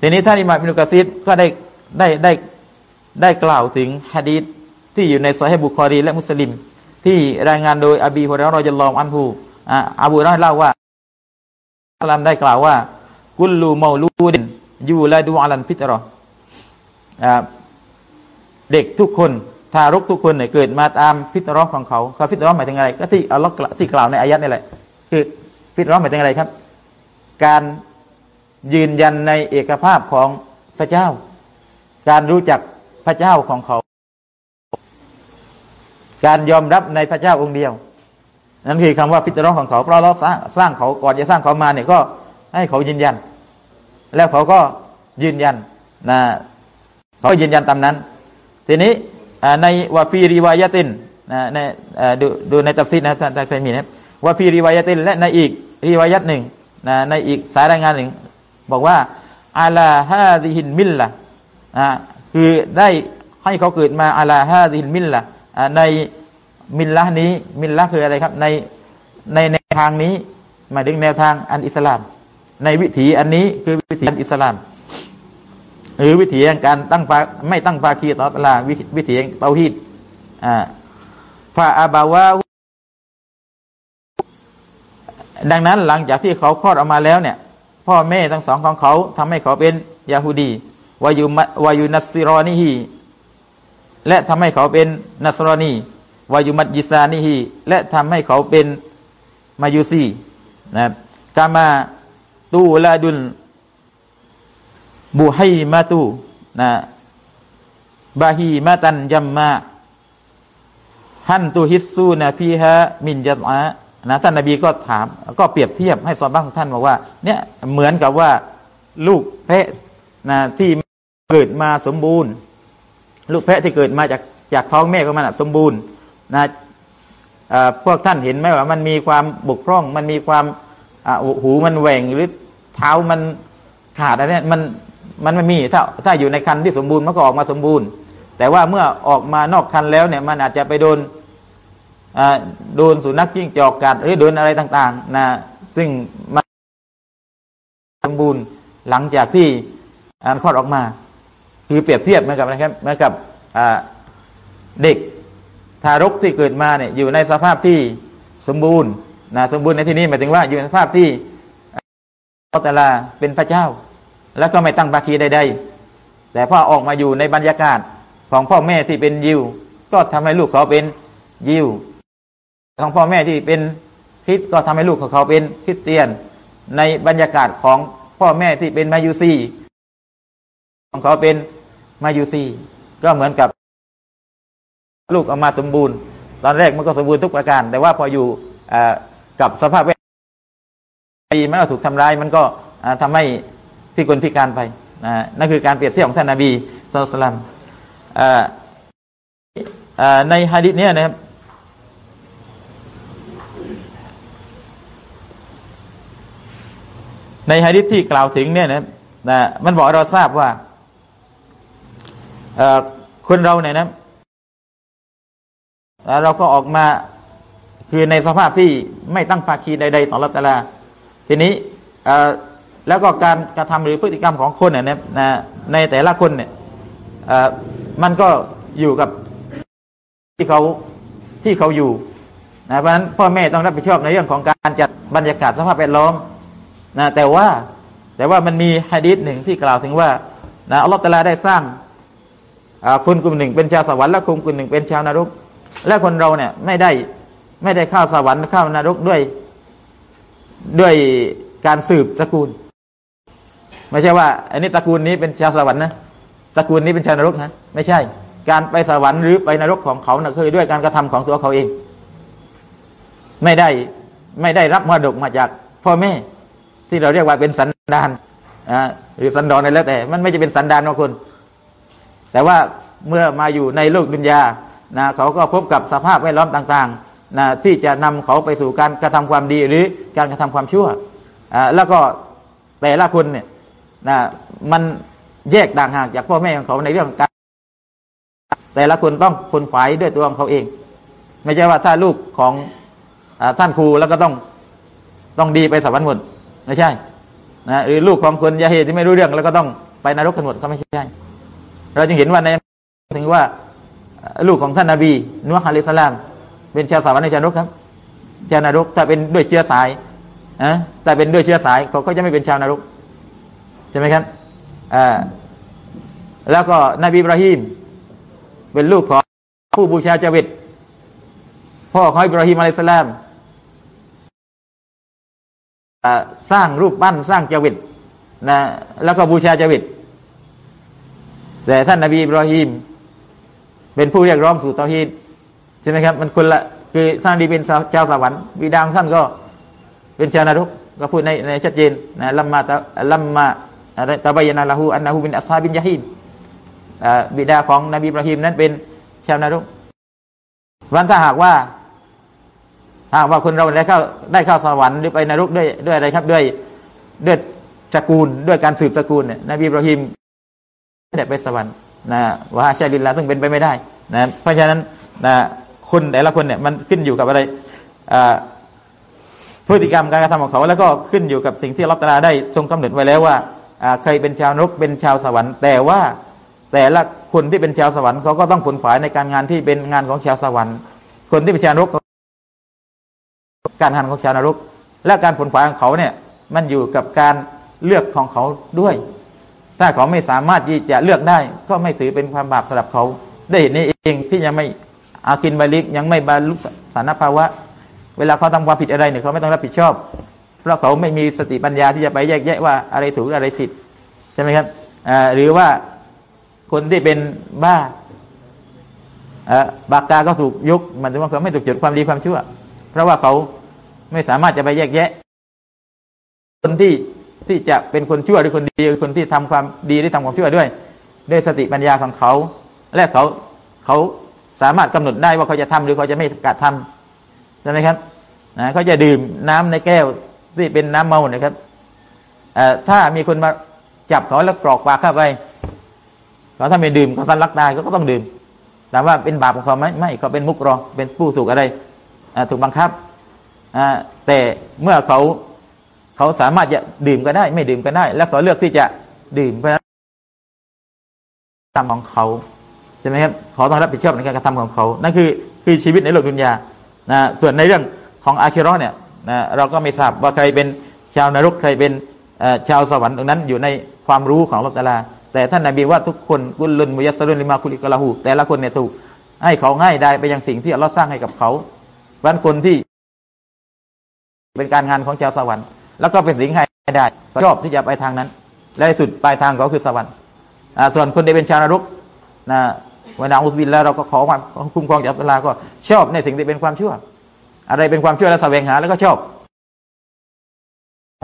ทีนี้ท่านอิมามินุกะซิดก็ได้ได้ได้ได้กล่าวถึงฮะดีษที่อยู่ในซอฮีบุคอรีและมุสลิม ที่รายงานโดยอบีฮุรารอยัลลอมอันฮูอาบูราเล่าว่าอัลลัมได้กล่าวว่า กุลลูมาลูดินยูลาดูอัลันฟิตรอเด็กทุกคน ทารกทุกคนเนี่ยเกิดมาตามฟิตรอของเขาเขาฟิตรอหมายถึงอะไร ก็ที่อัลลอฮ์ที่กล่าวในอายัดนี่แหละ คือฟิตรอหมายถึงอะไรครับ การยืนยันในเอกภาพของพระเจ้า การรู้จักพระเจ้าของเขา การยอมรับในพระเจ้าองค์เดียว นั่นคือคำว่าพิจารณาของเขา เพราะเราสร้างสร้างเขาก่อนจะสร้างเขามาเนี่ยก็ให้เขายืนยัน แล้วเขาก็ยืนยันนะเขายืนยันตามนั้น ทีนี้ ในวาฟีริวายตินในดูดูในตัฟซีนะท่านเคยมีนะวาฟีริวายตินและในอีกริวายัตหนึ่งนะในอีกสายรายงานหนึ่ง บอกว่าอาลาฮาดิหินมิลละนะคือได้ให้เขาเกิดมาอาลาฮาดิหินมิลละในมิลละนี้มิลละคืออะไรครับในในแนวทางนี้หมายถึงแนวทางอันอิสลาม ในวิถีอันนี้คือวิถีอันอิสลาม หรือวิถีแห่งการตั้งปาไม่ตั้งปาคีต่อตลาวิถีแห่งเตาฮีดอ่าฟาอาบาวาดังนั้นหลังจากที่เขาคลอดออกมาแล้วเนี่ย พ่อแม่ทั้งสองของเขาทำให้เขาเป็นยาฮูดีวายุวายุนัสซิรอนีฮีและทำให้เขาเป็นนัสรอนีวายุมัดยิซานีฮีและทำให้เขาเป็นมายุซีนะกามาตูลาดุล บุไฮมาตูนะบาฮีมาตันยัมมาฮันตูฮิสซูนะฟีฮะมินจัตอานะท่านนบีก็ถาม ก็เปรียบเทียบให้สอบ้างท่านบอกว่า เนี่ยเหมือนกับว่าลูกแพะนะที่เกิดมาสมบูรณ์ ลูกแพะที่เกิดมาจากจากท้องแม่ของมันสมบูรณ์นะพวกท่านเห็นไหมว่ามันมีความบกพร่อง มันมีความหูมันแหว่งหรือเท้ามันขาดอะไรเนี่ยมัน มันไม่มีถ้าถ้าอยู่ในคันที่สมบูรณ์มันก็ออกมาสมบูรณ์ แต่ว่าเมื่อออกมานอกคันแล้วเนี่ยมันอาจจะไปโดนโดนสุนัขจิ้งจอกกัดหรือโดนอะไรต่างๆนะซึ่งมันสมบูรณ์หลังจากที่อันคลอดออกมา คือเปรียบเทียบเหมือนกับนะครับเหมือนกับเด็กทารกที่เกิดมาเนี่ยอยู่ในสภาพที่สมบูรณ์นะสมบูรณ์ในที่นี้หมายถึงว่าอยู่ในสภาพที่อัลตลาเป็นพระเจ้า แล้วก็ไม่ตั้งบาคีใดๆแต่พอออกมาอยู่ในบรรยากาศของพ่อแม่ที่เป็นยิว ก็ทำให้ลูกเขาเป็นยิว ของพ่อแม่ที่เป็นคริสก็ทำให้ลูกของเขาเป็นคริสเตียน ในบรรยากาศของพ่อแม่ที่เป็นมายูซีของเขาเป็นมายูซีก็เหมือนกับลูกออกมาสมบูรณ์ ตอนแรกมันก็สมบูรณ์ทุกประการ แต่ว่าพออยู่กับสภาพแวดล้อมมันก็ถูกทำร้ายมันก็ทำให้ พิกลพิการไปนั่นคือการเปรียบเทียบของท่านนาบีสุลต่านในฮะดิษเนี้ยนะครับในฮะดิษที่กล่าวถึงเนี่ยนะนะมันบอกเราทราบว่าคนเราเนี่ยนะแล้วเราก็ออกมาคือในสภาพที่ไม่ตั้งภาคีใดๆต่อรัตลาทีนี้ แล้วก็การกระทำหรือพฤติกรรมของคนเนี่ยนะในแต่ละคนเนี่ยมันก็อยู่กับที่เขาที่เขาอยู่นะเพราะฉะนั้นพ่อแม่ต้องรับผิดชอบในเรื่องของการจัดบรรยากาศสภาพแวดล้อมนะแต่ว่าแต่ว่ามันมีฮะดีษหนึ่งที่กล่าวถึงว่านะอัลลอฮฺตะลาได้สร้างคนกลุ่มหนึ่งเป็นชาวสวรรค์และคนกลุ่มหนึ่งเป็นชาวนรก และคนเราเนี่ยไม่ได้ไม่ได้เข้าสวรรค์เข้านรกด้วยด้วยการสืบตระกูล ไม่ใช่ว่า อันนี้ตระกูลนี้เป็นชาวสวรรค์นะตระกูลนี้เป็นชาวนรกนะไม่ใช่ การไปสวรรค์หรือไปนรกของเขานะคือด้วยการกระทำของตัวเขาเอง ไม่ได้ไม่ได้รับมรดกมาจากพ่อแม่ ที่เราเรียกว่าเป็นสันดานอ่าหรือสันดอนอะไรแล้วแต่ มันไม่จะเป็นสันดานของคน แต่ว่าเมื่อมาอยู่ในโลกดุนยานะเขาก็พบกับสภาพแวดล้อมต่างๆนะที่จะนำเขาไปสู่การกระทำความดีหรือการกระทำความชั่วอ่าแล้วก็แต่ละคนเนี่ย นะมันแยกต่างหากจากพ่อแม่ของเขาในเรื่องการ แต่ละคนต้องคนฝ่ายด้วยตัวของเขาเอง ไม่ใช่ว่าถ้าลูกของอท่านครูแล้วก็ต้องต้องดีไปสวรรค์หมดไม่ใช่นะหรือลูกของคนยาเฮที่ไม่รู้เรื่องแล้วก็ต้องไปนรกกันหมดก็ไม่ใช่ เราจึงเห็นว่าในถึงว่าลูกของท่านนาบีนุฮ์ฮะลิสลาม เป็นชาวสวรรค์ในชานรกครับชาวนรกถ้าเป็นด้วยเชื้อสายนะแต่เป็นด้วยเชื้อสายเขาก็จะไม่เป็นชาวนรก ใช่ไหมครับอ่าแล้วก็นบีบราฮิมเป็นลูกของผู้บูชาจาวิตพ่อของอิบราฮิมอะลัยสลามสร้างรูปปั้นสร้างจาวิตนะแล้วก็บูชาจาวิตแต่ท่านนาบีอิบราฮิมเป็นผู้เรียกร้องสู่เตาฮีดใช่ไหมครับ มันคนละคือท่านดีเป็นชาวสวรรค์บิดาของท่านก็เป็นชาวนรกก็พูดในในชัดเจนนะลัมมาตะลัมมา ตะบายนาละหูอันนาหูบินอัสซาบินยาฮินบิดาของนบีบราฮิมนั้นเป็นชาวนรกวันถ้าหากว่าหากว่าคนเราได้เข้าได้เข้าสวรรค์หรือไปนรกด้วยด้วยอะไรครับด้วยด้วยตระกูลด้วยการสืบตระกูลเนี่ยนบีบราฮิมไม่ได้ไปสวรรค์นะว่าชาลินลาซึ่งเป็นไปไม่ได้นะเพราะฉะนั้นนะคนแต่ละคนเนี่ยมันขึ้นอยู่กับอะไรพฤติกรรมการกระทำของเขา แล้วก็ขึ้นอยู่กับสิ่งที่ลัตาได้ทรงกำหนดไว้แล้วว่า ใครเป็นชาวนรกเป็นชาวสวรรค์ แต่ว่าแต่ละคนที่เป็นชาวสวรรค์เขาก็ต้องผลฝ่ายในการงานที่เป็นงานของชาวสวรรค์ คนที่เป็นชาวนรกการงานของชาวนรก และการผลฝ่ายของเขาเนี่ยมันอยู่กับการเลือกของเขาด้วย ถ้าเขาไม่สามารถที่จะเลือกได้ ก็ไม่ถือเป็นความบาปสำหรับเขาได้เห็นนี้เองที่ยังไม่อากินบาลิกยังไม่บรรลุสารภาวะ เวลาเขาทำความผิดอะไรเนี่ยเขาไม่ต้องรับผิดชอบ เพราะเขาไม่มีสติปัญญาที่จะไปแยกแยะว่าอะไรถูกอะไรผิดใช่ไหมครับหรือว่าคนที่เป็นบ้าบากาก็ถูกยุกมันถึงว่าเขาไม่ถูกจุดความดีความชั่ว เพราะว่าเขาไม่สามารถจะไปแยกแยะ คนที่ที่จะเป็นคนชั่วหรือคนดีคนที่ทำความดีหรือทำความชั่วด้วย ด้วยสติปัญญาของเขา และเขาเขาสามารถกำหนดได้ว่าเขาจะทำหรือเขาจะไม่กระทำใช่ไหมครับนะเขาจะดื่มน้ำในแก้ว ที่เป็นน้ำเมานะครับถ้ามีคนมาจับเขาแล้วกรอกปากเข้าไปเขาถ้าไม่ดื่มเขาสันลักตายเขาก็ต้องดื่มแต่ว่าเป็นบาปของเขาไหมไม่เขาเป็นมุกรอเป็นผู้ถูกอะไรถูกบังคับแต่เมื่อเขาเขาสามารถจะดื่มก็ได้ ไม่ดื่มก็ได้ แล้วเขาเลือกที่จะดื่มเพราะนั้นกรรมของเขาใช่ไหมครับเขาต้องรับผิดชอบในการกระทำของเขานั่นคือคือชีวิตในโลกดุนยานะส่วนในเรื่องของอาคิรอเนี่ย นะเราก็ไม่ทราบว่าใครเป็นชาวนรกใครเป็นชาวสวรรค์ตรงนั้นอยู่ในความรู้ของอัลลอฮฺแต่ท่านนาบีว่าทุกคนกุลุนมุยัสรุนลิมาคุลิกลาหูแต่ละคนเนี่ยถูกให้เขาง่ายได้ไปยังสิ่งที่อัลลอฮ์สร้างให้กับเขาเพราะคนที่เป็นการงานของชาวสวรรค์ แล้วก็เป็นสิ่งให้ได้ชอบที่จะไปทางนั้น และสุดปลายทางเขาคือสวรรค์ส่วนคนที่เป็นชาวนรกนะวนาอุสบินแล้วเราก็ขอความคุ้มครองจากอัลลอฮ์ก็ชอบในสิ่งที่เป็นความชั่ว อะไรเป็นความชั่วแล้วแสวงหาแล้วก็ชอบ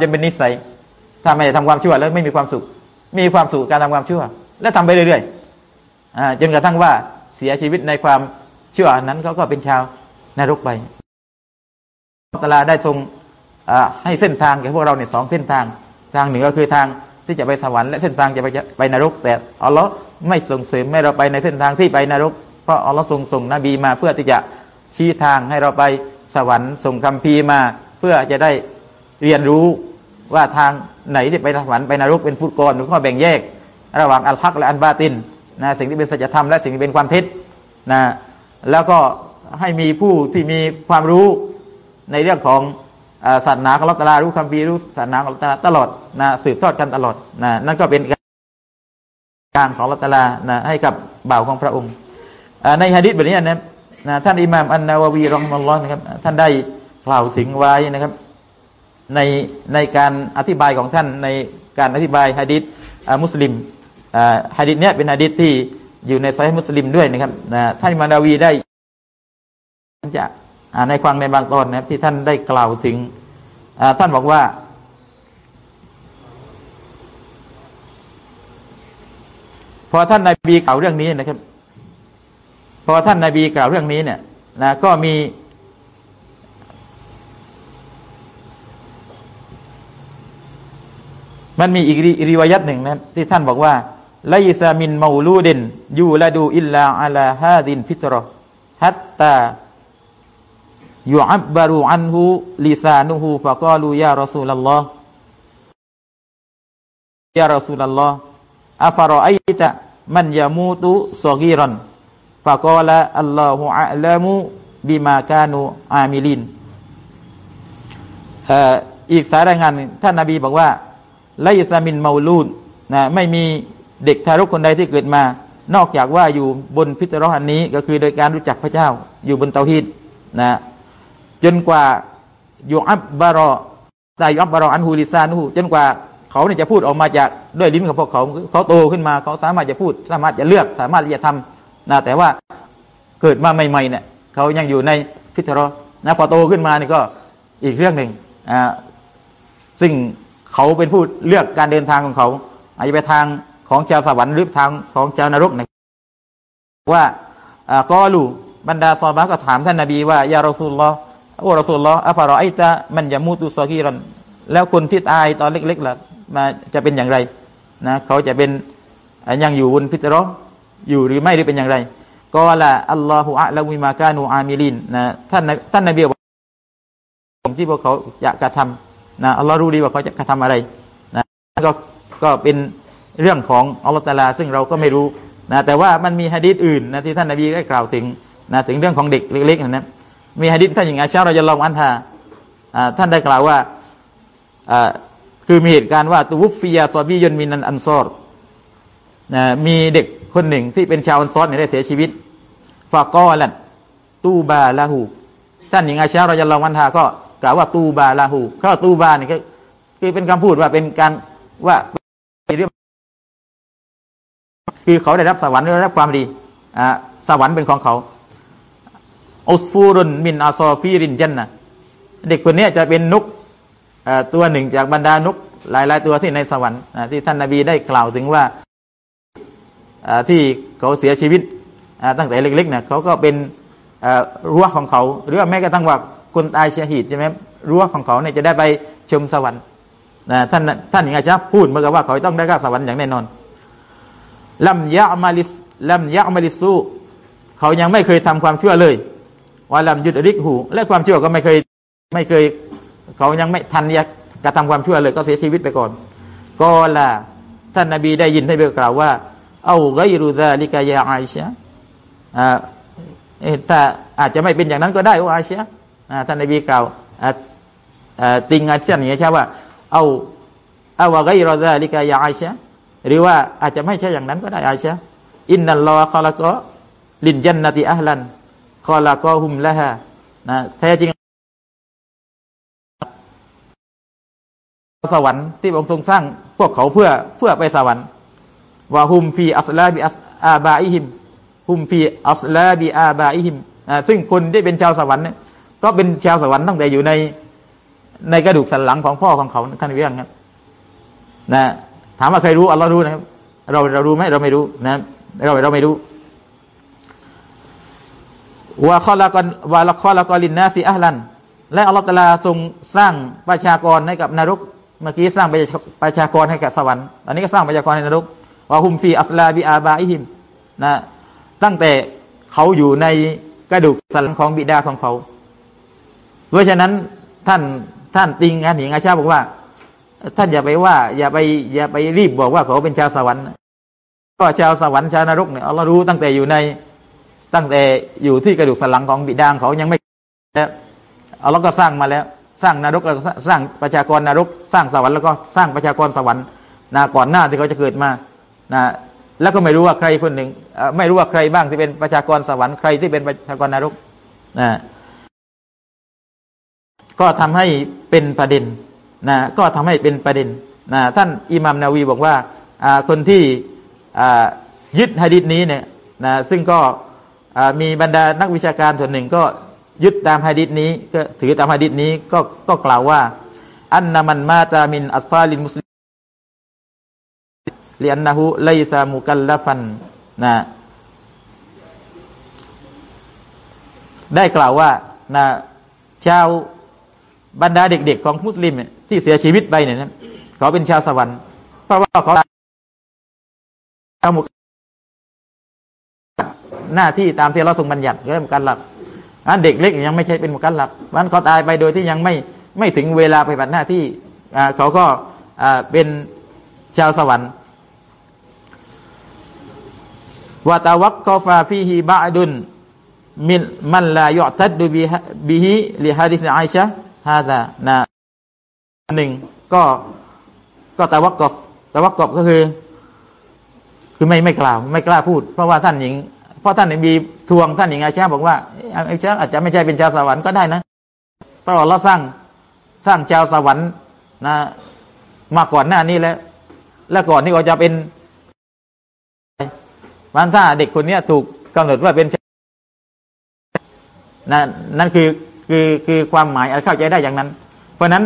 จะเป็นนิสัยถ้าไม่ทำความชั่วแล้วไม่มีความสุข มีความสุขการทำความชั่ว และทำไปเรื่อยๆจนกระทั่งว่าเสียชีวิตในความชั่วนั้นเขาก็เป็นชาวนรกไปตลาได้ทรงให้เส้นทางแก่พวกเราเนี่ยสองเส้นทาง ทางหนึ่งก็คือทางที่จะไปสวรรค์และเส้นทางจะไปไปนรก แต่อัลลอฮ์ไม่ส่งเสริมให้เราไปในเส้นทางที่ไปนรก เพราะอัลลอฮ์ทรงส่งนบีมาเพื่อที่จะชี้ทางให้เราไป สวรรค์ส่งคำพีมา เพื่อจะได้เรียนรู้ว่าทางไหนที่ไปสวรรค์ไปนรกเป็นฟุตกรหรือข้อแบ่งแยก ระหว่างอัลฮักและอันบาตินนะสิ่งที่เป็นสัจธรรมและสิ่งที่เป็นความเท็จนะแล้วก็ให้มีผู้ที่มีความรู้ในเรื่องของศาสนาของลัตลารู้คำพีรู้ศาสนาของลัตลาตลอดนะสืบทอดกันตลอดนะนั่นก็เป็นการของลัตลานะให้กับบ่าวของพระองค์ในฮะดิษแบบนี้นะ นะท่านอิหม่ามอันนาววีรองมัลลอฮ์นะครับ ท่านได้กล่าวถึงไว้นะครับ ในในการอธิบายของท่านในการอธิบายฮะดิษมุสลิมฮะดิษเนี้ยเป็นฮะดิษที่อยู่ในไซมุสลิมด้วยนะครับท่านมาดาวีได้จะในความในบางตอนนะครับ ที่ท่านได้กล่าวถึงท่านบอกว่าพอท่านนาบีกล่าวเรื่องนี้นะครับ พอท่านนาบีกล่าวเรื่องนี้เนี่ยนะก็มีมันมีอีกรีวายัตหนึ่งนะที่ท่านบอกว่าไลซามินมาลูดินยูละดูอิลลาอัลาฮาดินฟิตรอฮัตตายูอับบารูอันฮูลิซานุฮูฟะกาลูยารอสูลัลลอฮ์ยารอสูลัลลอฮ์อัฟรอไอตะมันยามูตุสกีรัน ฟะกาลาอัลลอฮุอัลามุบิมากานูอามิลินอีกสายรายงานท่านนาบีบอกว่าไลซามินมาลูดนะไม่มีเด็กทารกคนใดที่เกิดมา นอกจากว่าอยู่บนฟิตรหันนี้ก็คือโดยการรู้จักพระเจ้า อยู่บนเตาฮีดนะจนกว่าอยู่อับบารอตายอับบารออันฮูลิซานูจนกว่าเขาเนี่ยจะพูดออกมาจากด้วยลิ้นของพวกเขาเขาโตขึ้นมาเขาสามารถจะพูด สามารถจะเลือกสามารถจะทำ นะแต่ว่าเกิดมาใหม่ๆเนี่ยเขายังอยู่ในฟิตรอนะพอโตขึ้นมานี่ก็อีกเรื่องหนึ่งอ่าซึ่งเขาเป็นผู้เลือกการเดินทางของเขา อาจจะไปทางของชาวสวรรค์หรือทางของชาวนรกนะว่าอ่าก็รู้บรรดาซอบาก็ถามท่านนาบีว่ายารอสูลลอโอ้รอสูลลออัฟารอไอตะมันยามูตุซอกีรันแล้วคนที่ตายตอนเล็กๆล่ะมาจะเป็นอย่างไรนะเขาจะเป็นยังอยู่บนพิตรอ อยู่หรือไม่หรือเป็นอย่างไรก็ละอัลลอฮฺอัลลอฮิมากานูอามิลินนะท่านท่านนบีบอกที่พวกเขาอยากกระทำนะอัลลอฮ์รู้ดีว่าเขาจะกระทำอะไรนะก็ก็เป็นเรื่องของอัลลอฮฺตาลา ซึ่งเราก็ไม่รู้นะแต่ว่ามันมีฮะดีษอื่นนะที่ท่านนบีได้กล่าวถึงนะถึงเรื่องของเด็กเล็กๆนะมีฮะดีษท่านอย่างอาชาเราจะลองอันทาท่านได้กล่าวว่าคือมีเหตุการณ์ว่าตุวุฟิยาซอบียนมินันอันซอรนะมีเด็ก คนหนึ่งที่เป็นชาวอันซอรเนี่ยได้เสียชีวิตฟากอลันตูบาลาหูท่านหญิงอาชาเราจะลองอันทาก็กล่าวว่าตูบาลาหูเขาตูบาเนี่ยคือเป็นคำพูดว่าเป็นการว่าคือเขาได้รับสวรรค์ได้รับความดีอ่าสวรรค์เป็นของเขาอุสฟูรุนมินอาซอฟีรินจันนะเด็กคนนี้จะเป็นนกตัวหนึ่งจากบรรดานกหลาย ๆ ตัวที่ในสวรรค์ที่ท่านนาบีได้กล่าวถึงว่า ที่เขาเสียชีวิตตั้งแต่เล็กๆเนี่ยเขาก็เป็นรั้วของเขา หรือว่าแม้กระทั่งว่าคนตายเสียหิตใช่ไหมรั้วของเขาเนี่ยจะได้ไปชมสวรรค์ท่านท่านอย่างไรจะพูดเมื่อกี้ว่าเขาต้องได้ก้าสวรรค์อย่างแน่นอนลัมยะมาลิสลัมยะมาลิสูเขายังไม่เคยทำความชั่วเลยว่าลัมยุดริกหู และความชั่วก็ไม่เคยไม่เคย เขายังไม่ทันยกระทำความชั่วเลย ก็เสียชีวิตไปก่อนก็ล่ะท่านนาบีได้ยินท่านเบลกล่าวว่า เอาไกรูซาลิกายาไอชะอ่าถ้าอาจจะไม่เป็นอย่างนั้นก็ได้โออาชะท่านนบีกล่าวติงอาชีพอย่างนี้ใช่ว่า เอาเอาวะไกรูซาลิกายาไอชะหรือว่าอาจจะไม่ใช่อย่างนั้นก็ได้อาชะอินนัลลอฮฺคอละกอลินจันนติอัลลันคอละกอฮุมละฮะนะแท้จริงสวรรค์ที่องค์ทรงสร้างพวกเขาเพื่อเพื่อไปสวรรค์ ว่าฮุมฟีอัสลาบิอัสอาบาอิฮิมฮุมฟีอัสลาบิอาบาอิฮิมซึ่งคนที่เป็นชาวสวรรค์เนี่ยก็เป็นชาวสวรรค์ตั้งแต่อยู่ในในกระดูกสันหลังของพ่อของเขาท่านเรียกครับนะถามว่าใครรู้อัลลอฮ์รู้นะครับ เราเรารู้ไหมเราไม่รู้นะเราเราไม่รู้ว่าข้อละกอนว่าละข้อละกอลินนาซีอัลลัน และอัลลอฮ์ตะลาทรงสร้างประชากรให้กับนรก เมื่อกี้สร้างประชากรให้กับสวรรค์อันนี้ก็สร้างประชากรในนรก ว่าฮุมฟีอัสลาบิอาบาอิฮิมนะตั้งแต่เขาอยู่ในกระดูกสันหลังของบิดาของเขาเพราะฉะนั้นท่านท่านติงอันหญิงอาชาบอกว่า ท่านอย่าไปว่า อย่าไป อย่าไปรีบบอกว่าเขาเป็นชาวสวรรค์ก็ชาวสวรรค์ชาวนรกเนี่ยเรารู้ตั้งแต่อยู่ในตั้งแต่อยู่ที่กระดูกสันหลังของบิดาเขายังไม่แล้วเราก็สร้างมาแล้ว สร้างนรกแล้วสร้างประชากรนรก สร้างสวรรค์แล้วก็สร้างประชากรสวรรค์นะก่อนหน้าที่เขาจะเกิดมา นะแล้วก็ไม่รู้ว่าใครคนหนึ่งไม่รู้ว่าใครบ้างที่เป็นประชากรสวรรค์ใครที่เป็นประชากรนรกนะก็ทำให้เป็นประเด็นนะก็ทำให้เป็นประเด็นนะท่านอิหมัมนาวีบอกว่าคนที่ยึดฮะดิษนี้เนี่ยนะซึ่งก็มีบรรดานักวิชาการส่วนหนึ่งก็ยึดตามฮะดิษนี้ก็ถือตามฮะดิษนี้ก็ก็กล่าวว่า อันนามันมาตามินอัลฟาลินมุสลิม เลียนนะฮุไลซามุกัลลฟันนะได้กล่าวว่านะชาวบรรดาเด็กๆ ของมุสลิมเนี่ยที่เสียชีวิตไปเนี่ยนะเขาเป็นชาวสวรรค์เพราะว่าเขาเอามุกหน้าที่ตามที่เราทรงบัญญัติเรื่องการหลับอันเด็กเล็กยังไม่ใช่เป็นมุกันหลับมันเขาตายไปโดยที่ยังไม่ไม่ถึงเวลาไปบัติหน้าที่เขาก็เป็นชาวสวรรค์ วาตาวักกอฟาฟีฮีบาดุนมินมันลายอตัดดูบิฮิลิฮะดิษไอชะฮาดานะหนึ่งก็ก็ตะวักกบตะวักกบก็คือ คือไม่ไม่กล่าวไม่กล้าพูด เพราะว่าท่านหญิงเพราะท่านมีทวงท่านหญิงไอชาบอกว่าอชาอาจจะไม่ใช่เป็นชาวสวรรค์ก็ได้นะเพราะเราสร้างสร้างชาวสวรรค์นะมาก่อนหน้านี้แล้ว และก่อนที่เขาจะเป็น มันถ้าเด็กคนนี้ถูกกำหนดว่าเป็นนะนั่นคือคือคือความหมายเข้าใจได้อย่างนั้น เพราะนั้น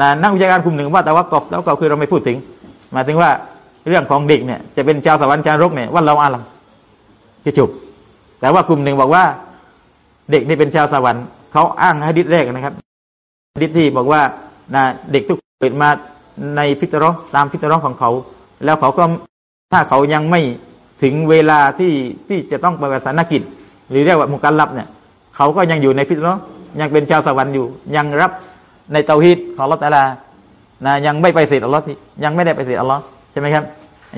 นะนักวิชาการกลุ่มหนึ่งว่าแต่ว่ากบแล้วก็คือเราไม่พูดถึงหมายถึงว่าเรื่องของเด็กเนี่ยจะเป็นชาวสวรรค์ชาวรกเนี่ยว่าเราอาลัมคือจบแต่ว่ากลุ่มหนึ่งบอกว่า เด็กนี่เป็นชาวสวรรค์เขาอ้างฮะดิษแรกนะครับฮะดิษที่บอกว่านะเด็กทุกเกิดมาในฟิตรอตามฟิตรอของเขา แล้วเขาก็ถ้าเขายังไม่ ถึงเวลาที่ที่จะต้องปฏิบัติสานกิจ หรือเรียกว่ามุกันลับเนี่ยเขาก็ยังอยู่ในฟิตรอยังเป็นชาวสวรรค์อยู่ ยังรับในเตาฮีดของลอตตลานะยังไม่ไปเสดอัลลอฮ์ยังไม่ได้ไปเสดอัลลอฮ์ใช่ไหมครับ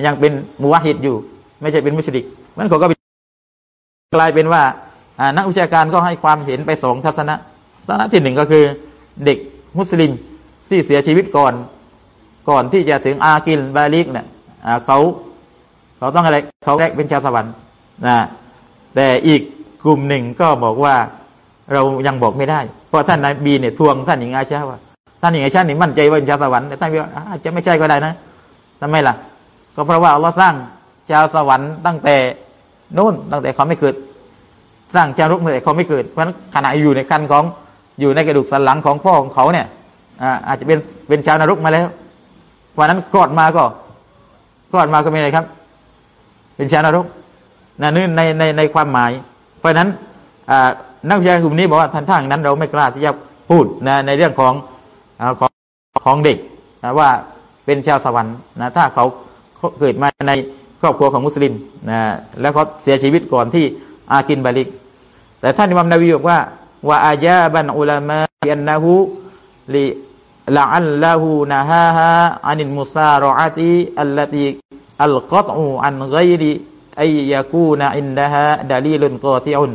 ยังเป็นมุวาฮิดอยู่ ไม่ใช่เป็นมุชริกมันเขาก็กลายเป็นว่านักวิชาการก็ให้ความเห็นไปสองทัศนะทัศนะที่หนึ่งก็คือเด็กมุสลิมที่เสียชีวิตก่อน ก่อนที่จะถึงอากิลบาลิกเนี่ยเขา เขาต้องอะไรเขาแรกเป็นชาวสวรรค์นะแต่อีกกลุ่มหนึ่งก็บอกว่าเรายังบอกไม่ได้ เพราะท่านนบีเนี่ยทวงท่านหญิงอาชาว่าท่านหญิงอาชานี่มั่นใจว่าเป็นชาวสวรรค์แต่ท่านว่าอาจจะไม่ใช่ก็ได้นะทำไมล่ะ ก็เพราะว่าเราสร้างชาวสวรรค์ตั้งแต่นู้นตั้งแต่เขาไม่เกิด สร้างชาวรุกตั้งแต่เขาไม่เกิดเพราะฉะนั้นขณะอยู่ในคันของอยู่ในกระดูกสันหลังของพ่อของเขาเนี่ยอาจจะเป็นเป็นชาวนรกมาแล้วเพราะนั้นคลอดมาก็คลอดมาก็เป็นอะไรครับ เป็นชาวนรกนั่นในในในความหมาย เพราะฉะนั้นนักวิชาการกลุ่มนี้บอกว่าท่านทางนั้นเราไม่กล้าที่จะพูดนะในเรื่องของของของเด็กนะว่าเป็นชาวสวรรค์นะถ้าเขาเกิดมาในครอบครัวของมุสลิมนะแล้วเขาเสียชีวิตก่อนที่อากินบาลิก แต่ท่านอิมามนาวีบอกว่าว่าอาญาบันอุลามะอันนะฮูลิละอัลละฮูนะฮาฮาอันินมุซารอตีอัลลตี อัลกัตูอันไกริอัยากูนอินดะฮะดาลีลุนกอติอุน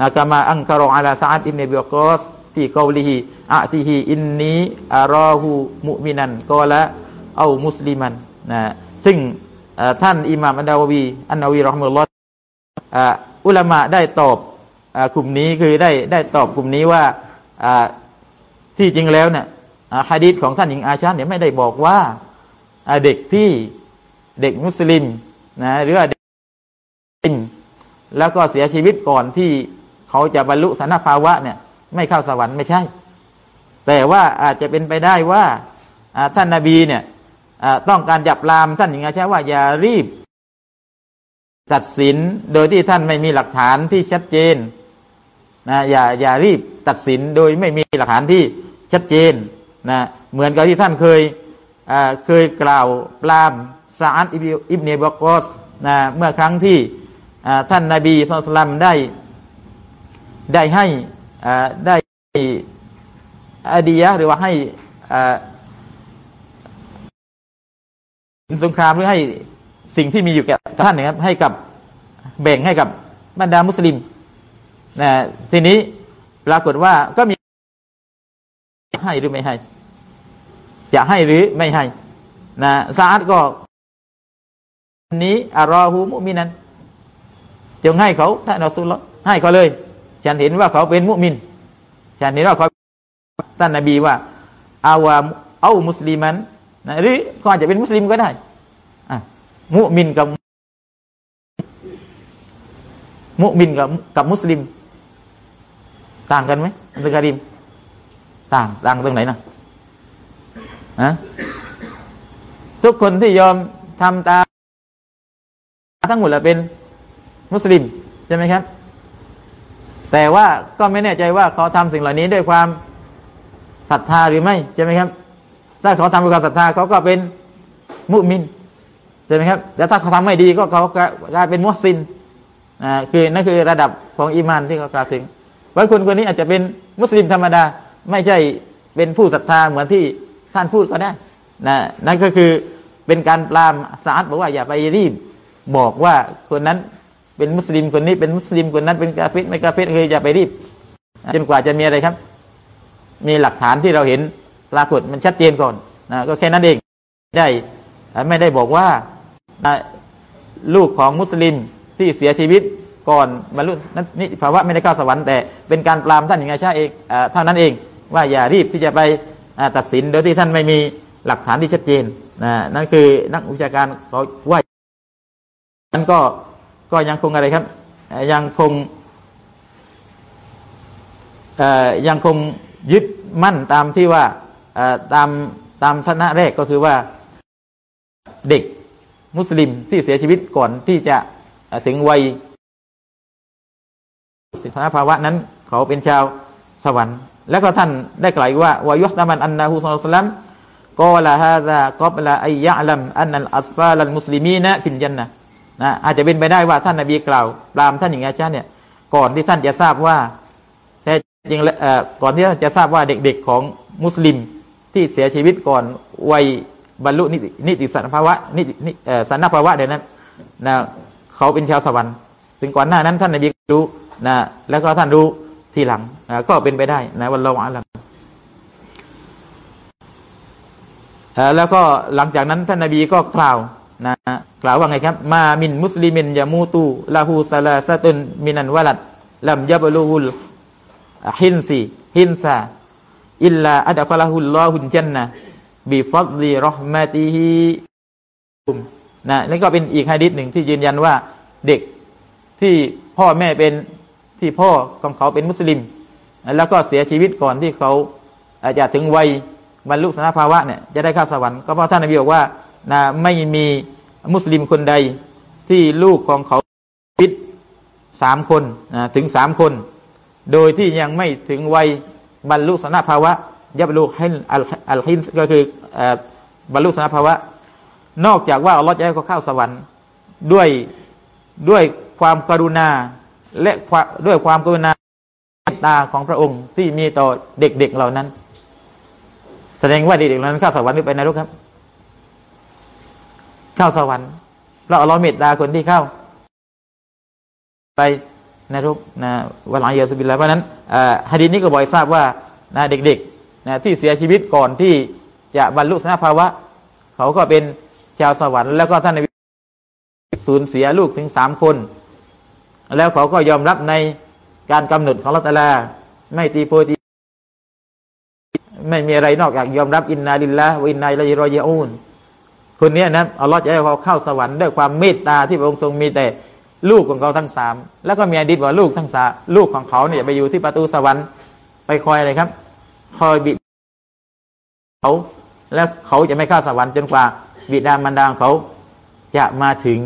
นะกามาอังคารออาลาซาดอินเนบิกอสที่กอลิฮิอะติฮิอินนีอารอฮูมุมินันกอละเอามุสลิมันนะซึ่งท่านอิหม่ามอันดาววีอันนาวีรอฮ์มุลลอฮ์อุลามะได้ตอบกลุ่มนี้คือได้ได้ตอบกลุ่มนี้ว่าที่จริงแล้วเนี่ยฮะดีษของท่านหญิงอาชาเนี่ยไม่ได้บอกว่าเด็กที่ เด็กมุสลิมนะหรือว่าเด็กแล้วก็เสียชีวิตก่อนที่เขาจะบรรลุสันภาวะเนี่ย ไม่เข้าสวรรค์ไม่ใช่ แต่ว่าอาจจะเป็นไปได้ว่าท่านนาบีเนี่ยต้องการจับลามท่านหญิงอาชาว่าอย่ารีบ ตัดสินโดยที่ท่านไม่มีหลักฐานที่ชัดเจนนะอย่าอย่ารีบตัดสินโดยไม่มีหลักฐานที่ชัดเจนนะเหมือนกับที่ท่านเคยเคยกล่าวปลาม ซาอัดอิบเนบกอสนะเมื่อครั้งที่ท่านนาบีสุลตัมได้ได้ให้ได้อดียะหรือว่าให้สงครามหรือให้สิ่งที่มีอยู่แก่ท่านนะครับให้กับแบ่งให้กับบรรดามุสลิมนะทีนี้ปรากฏว่าก็มีให้หรือไม่ให้ จะให้หรือไม่ให้นะซาอัดก็ นี้อารอฮูมุมินันจงให้เขาท่านอัสุลให้เขาเลย ฉันเห็นว่าเขาเป็นมุมิน ฉันเห็นว่าเขาท่านนบีว่าอาวาเอามุสลิมันนะหรือก็อาจจะเป็นมุสลิมก็ได้อะมุมินกับมุมินกับกับมุสลิม ต่างกันไหมอัลการิม ต่างต่างตรงไหนนะฮะทุกคนที่ยอมทำตาม ทั้งหมดแหละเป็นมุสลิมใช่ไหมครับ แต่ว่าก็ไม่แน่ใจว่าเขาทำสิ่งเหล่านี้ด้วยความศรัทธาหรือไม่ใช่ไหมครับ ถ้าเขาทำด้วยความศรัทธาเขาก็เป็นมุมินใช่ไหมครับแต่ถ้าเขาทำไม่ดีก็เขากลายเป็นมุสลิมอ่าคือนั่นคือระดับของอีมานที่เขากล่าวถึงว่าคนคนนี้อาจจะเป็นมุสลิมธรรมดา ไม่ใช่เป็นผู้ศรัทธาเหมือนที่ท่านพูดก็ได้นะนั่นก็คือเป็นการปรามสาดบอกว่าอย่าไปรีบ บอกว่าคนนั้นเป็นมุสลิมคนนี้เป็นมุสลิมคนนั้นเป็นกาเฟตไม่กาเฟตคืออย่าไปรีบจนกว่าจะมีอะไรครับ มีหลักฐานที่เราเห็นปรากฏมันชัดเจนก่อนนะก็แค่นั้นเองได้ไม่ได้บอกว่าลูกของมุสลิมที่เสียชีวิตก่อนบรรลุนี่ภาวะไม่ได้เข้าสวรรค์แต่เป็นการปรามท่านอย่างไรใช่เองเท่านั้นเองว่าอย่ารีบที่จะไปตัดสินโดยที่ท่านไม่มีหลักฐานที่ชัดเจนนะนั่นคือนักวิชาการเขาว่า นั้นก็ก็ยังคงอะไรครับ ยังคงยังคงยึดมั่นตามที่ว่าตามตามสนะแรกก็คือว่าเด็กมุสลิมที่เสียชีวิตก่อนที่จะถึงวัยสิทธภาวะนั้น เขาเป็นชาวสวรรค์ แล้วก็ท่านได้กล่าวว่าวายุตามันอันนาฮูสุลตัลกอลาฮาดะกอบลาอัยยะลัมอันนัลอัสฟาลันมุสลิมีนะฟินยันนะ นะอาจจะเป็นไปได้ว่าท่านนบีกล่าวปรามท่านอย่างไงชาเนี่ยก่อนที่ท่านจะทราบว่าแท้จริงก่อนที่ท่านจะทราบว่าเด็กๆของมุสลิมที่เสียชีวิตก่อนวัยบรรลุนิติศาสนภาวะนิติศาสนภาวะเดี๋ยวนั้นนะเขาเป็นชาวสวรรค์ถึงก่อนหน้านั้นท่านนบีรู้นะแล้วก็ท่านรู้ทีหลังนะก็เป็นไปได้นะวันละวันละแล้วก็หลังจากนั้นท่านนบีก็กล่าว นะกล่าวว่าไงครับ ما من مسلم يموت له ثلاثة من الولد لم يبلغوا الحنثฮินซาอิลลาอัดะฟะลาฮุลลอฮุนจันนะบิฟัดลีรอฮมาติฮินะนี่ก็เป็นอีกฮะดิษหนึ่งที่ยืนยันว่าเด็กที่พ่อแม่เป็นที่พ่อของเขาเป็นมุสลิม แล้วก็เสียชีวิตก่อนที่เขาอาจจะถึงวัยบรรลุสนภาวะเนี่ยจะได้เข้าสวรรค์ก็เพราะท่านนบีบอกว่า นะไม่มีมุสลิมคนใดที่ลูกของเขาพิษสามคนนะถึงสามคน โดยที่ยังไม่ถึงวัยบรรลุสนภาวะ ยับลูกให้อัลฮินก็คือบรรลุสนภาวะ นอกจากว่าอัลลอฮ์จะให้เขาเข้าสวรรค์ด้วยด้วยความกรุณาและด้วยความกรุณาตาของพระองค์ที่มีต่อเด็กๆเหล่านั้น แสดงว่าเด็กๆเหล่านั้นเข้าสวรรค์หรือไปนรกครับ เข้าสวรรค์เราะอัลลอฮ์เมตตาคนที่เข้า ไปนรกนะวันหลังเยสุบิลแล้วเพราะนั้นฮะดีนี้ก็บอกทราบว่านะเด็กๆนะที่เสียชีวิตก่อนที่จะบรรลุสนภาวะ เขาก็เป็นชาวสวรรค์แล้วก็ท่านในสูญเสียลูกถึงสามคน แล้วเขาก็ยอมรับในการกำหนดของลัตลาไม่ตีโพตีไม่มีอะไรนอกจากยอมรับอินนาลิลละวินนายละยิรอยอูน คนนี้นะอัลลอฮ์จะให้เขาเข้าสวรรค์ด้วยความเมตตาที่พระองค์ทรงมีแต่ลูกของเขาทั้งสามแล้วก็มีอดีตว่าลูกทั้งสาลูกของเขาเนี่ยไปอยู่ที่ประตูสวรรค์ไปคอยอะไรครับ คอยบิดเขา แล้วเขาจะไม่เข้าสวรรค์จนกว่า บิดามารดาของเขาจะมาถึง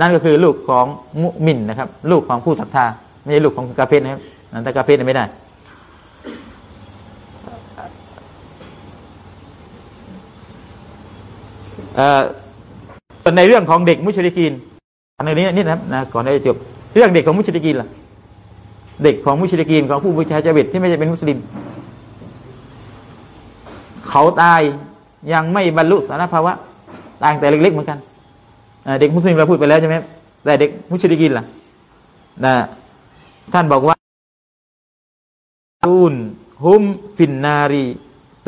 นั่นก็คือลูกของมุมินนะครับ ลูกของผู้ศรัทธา ไม่ใช่ลูกของกาเฟนนะครับนั่นแต่กาเฟนไม่ได้ ส่วนในเรื่องของเด็กมุชริกีนอันนี้นี่นะครับนะก่อนที่จะจบเรื่องเด็กของมุชริกีนล่ะ เด็กของมุชริกีนของผู้บูชาจาบิตที่ไม่ใช่เป็นมุสลิม เขาตายยังไม่บรรลุสารภาวะตายแต่เล็กๆเหมือนกันเด็กมุสลิมเราพูดไปแล้วใช่ไหมแต่เด็กมุชริกีนล่ะนะท่านบอกว่าตูนฮุมฟินนารี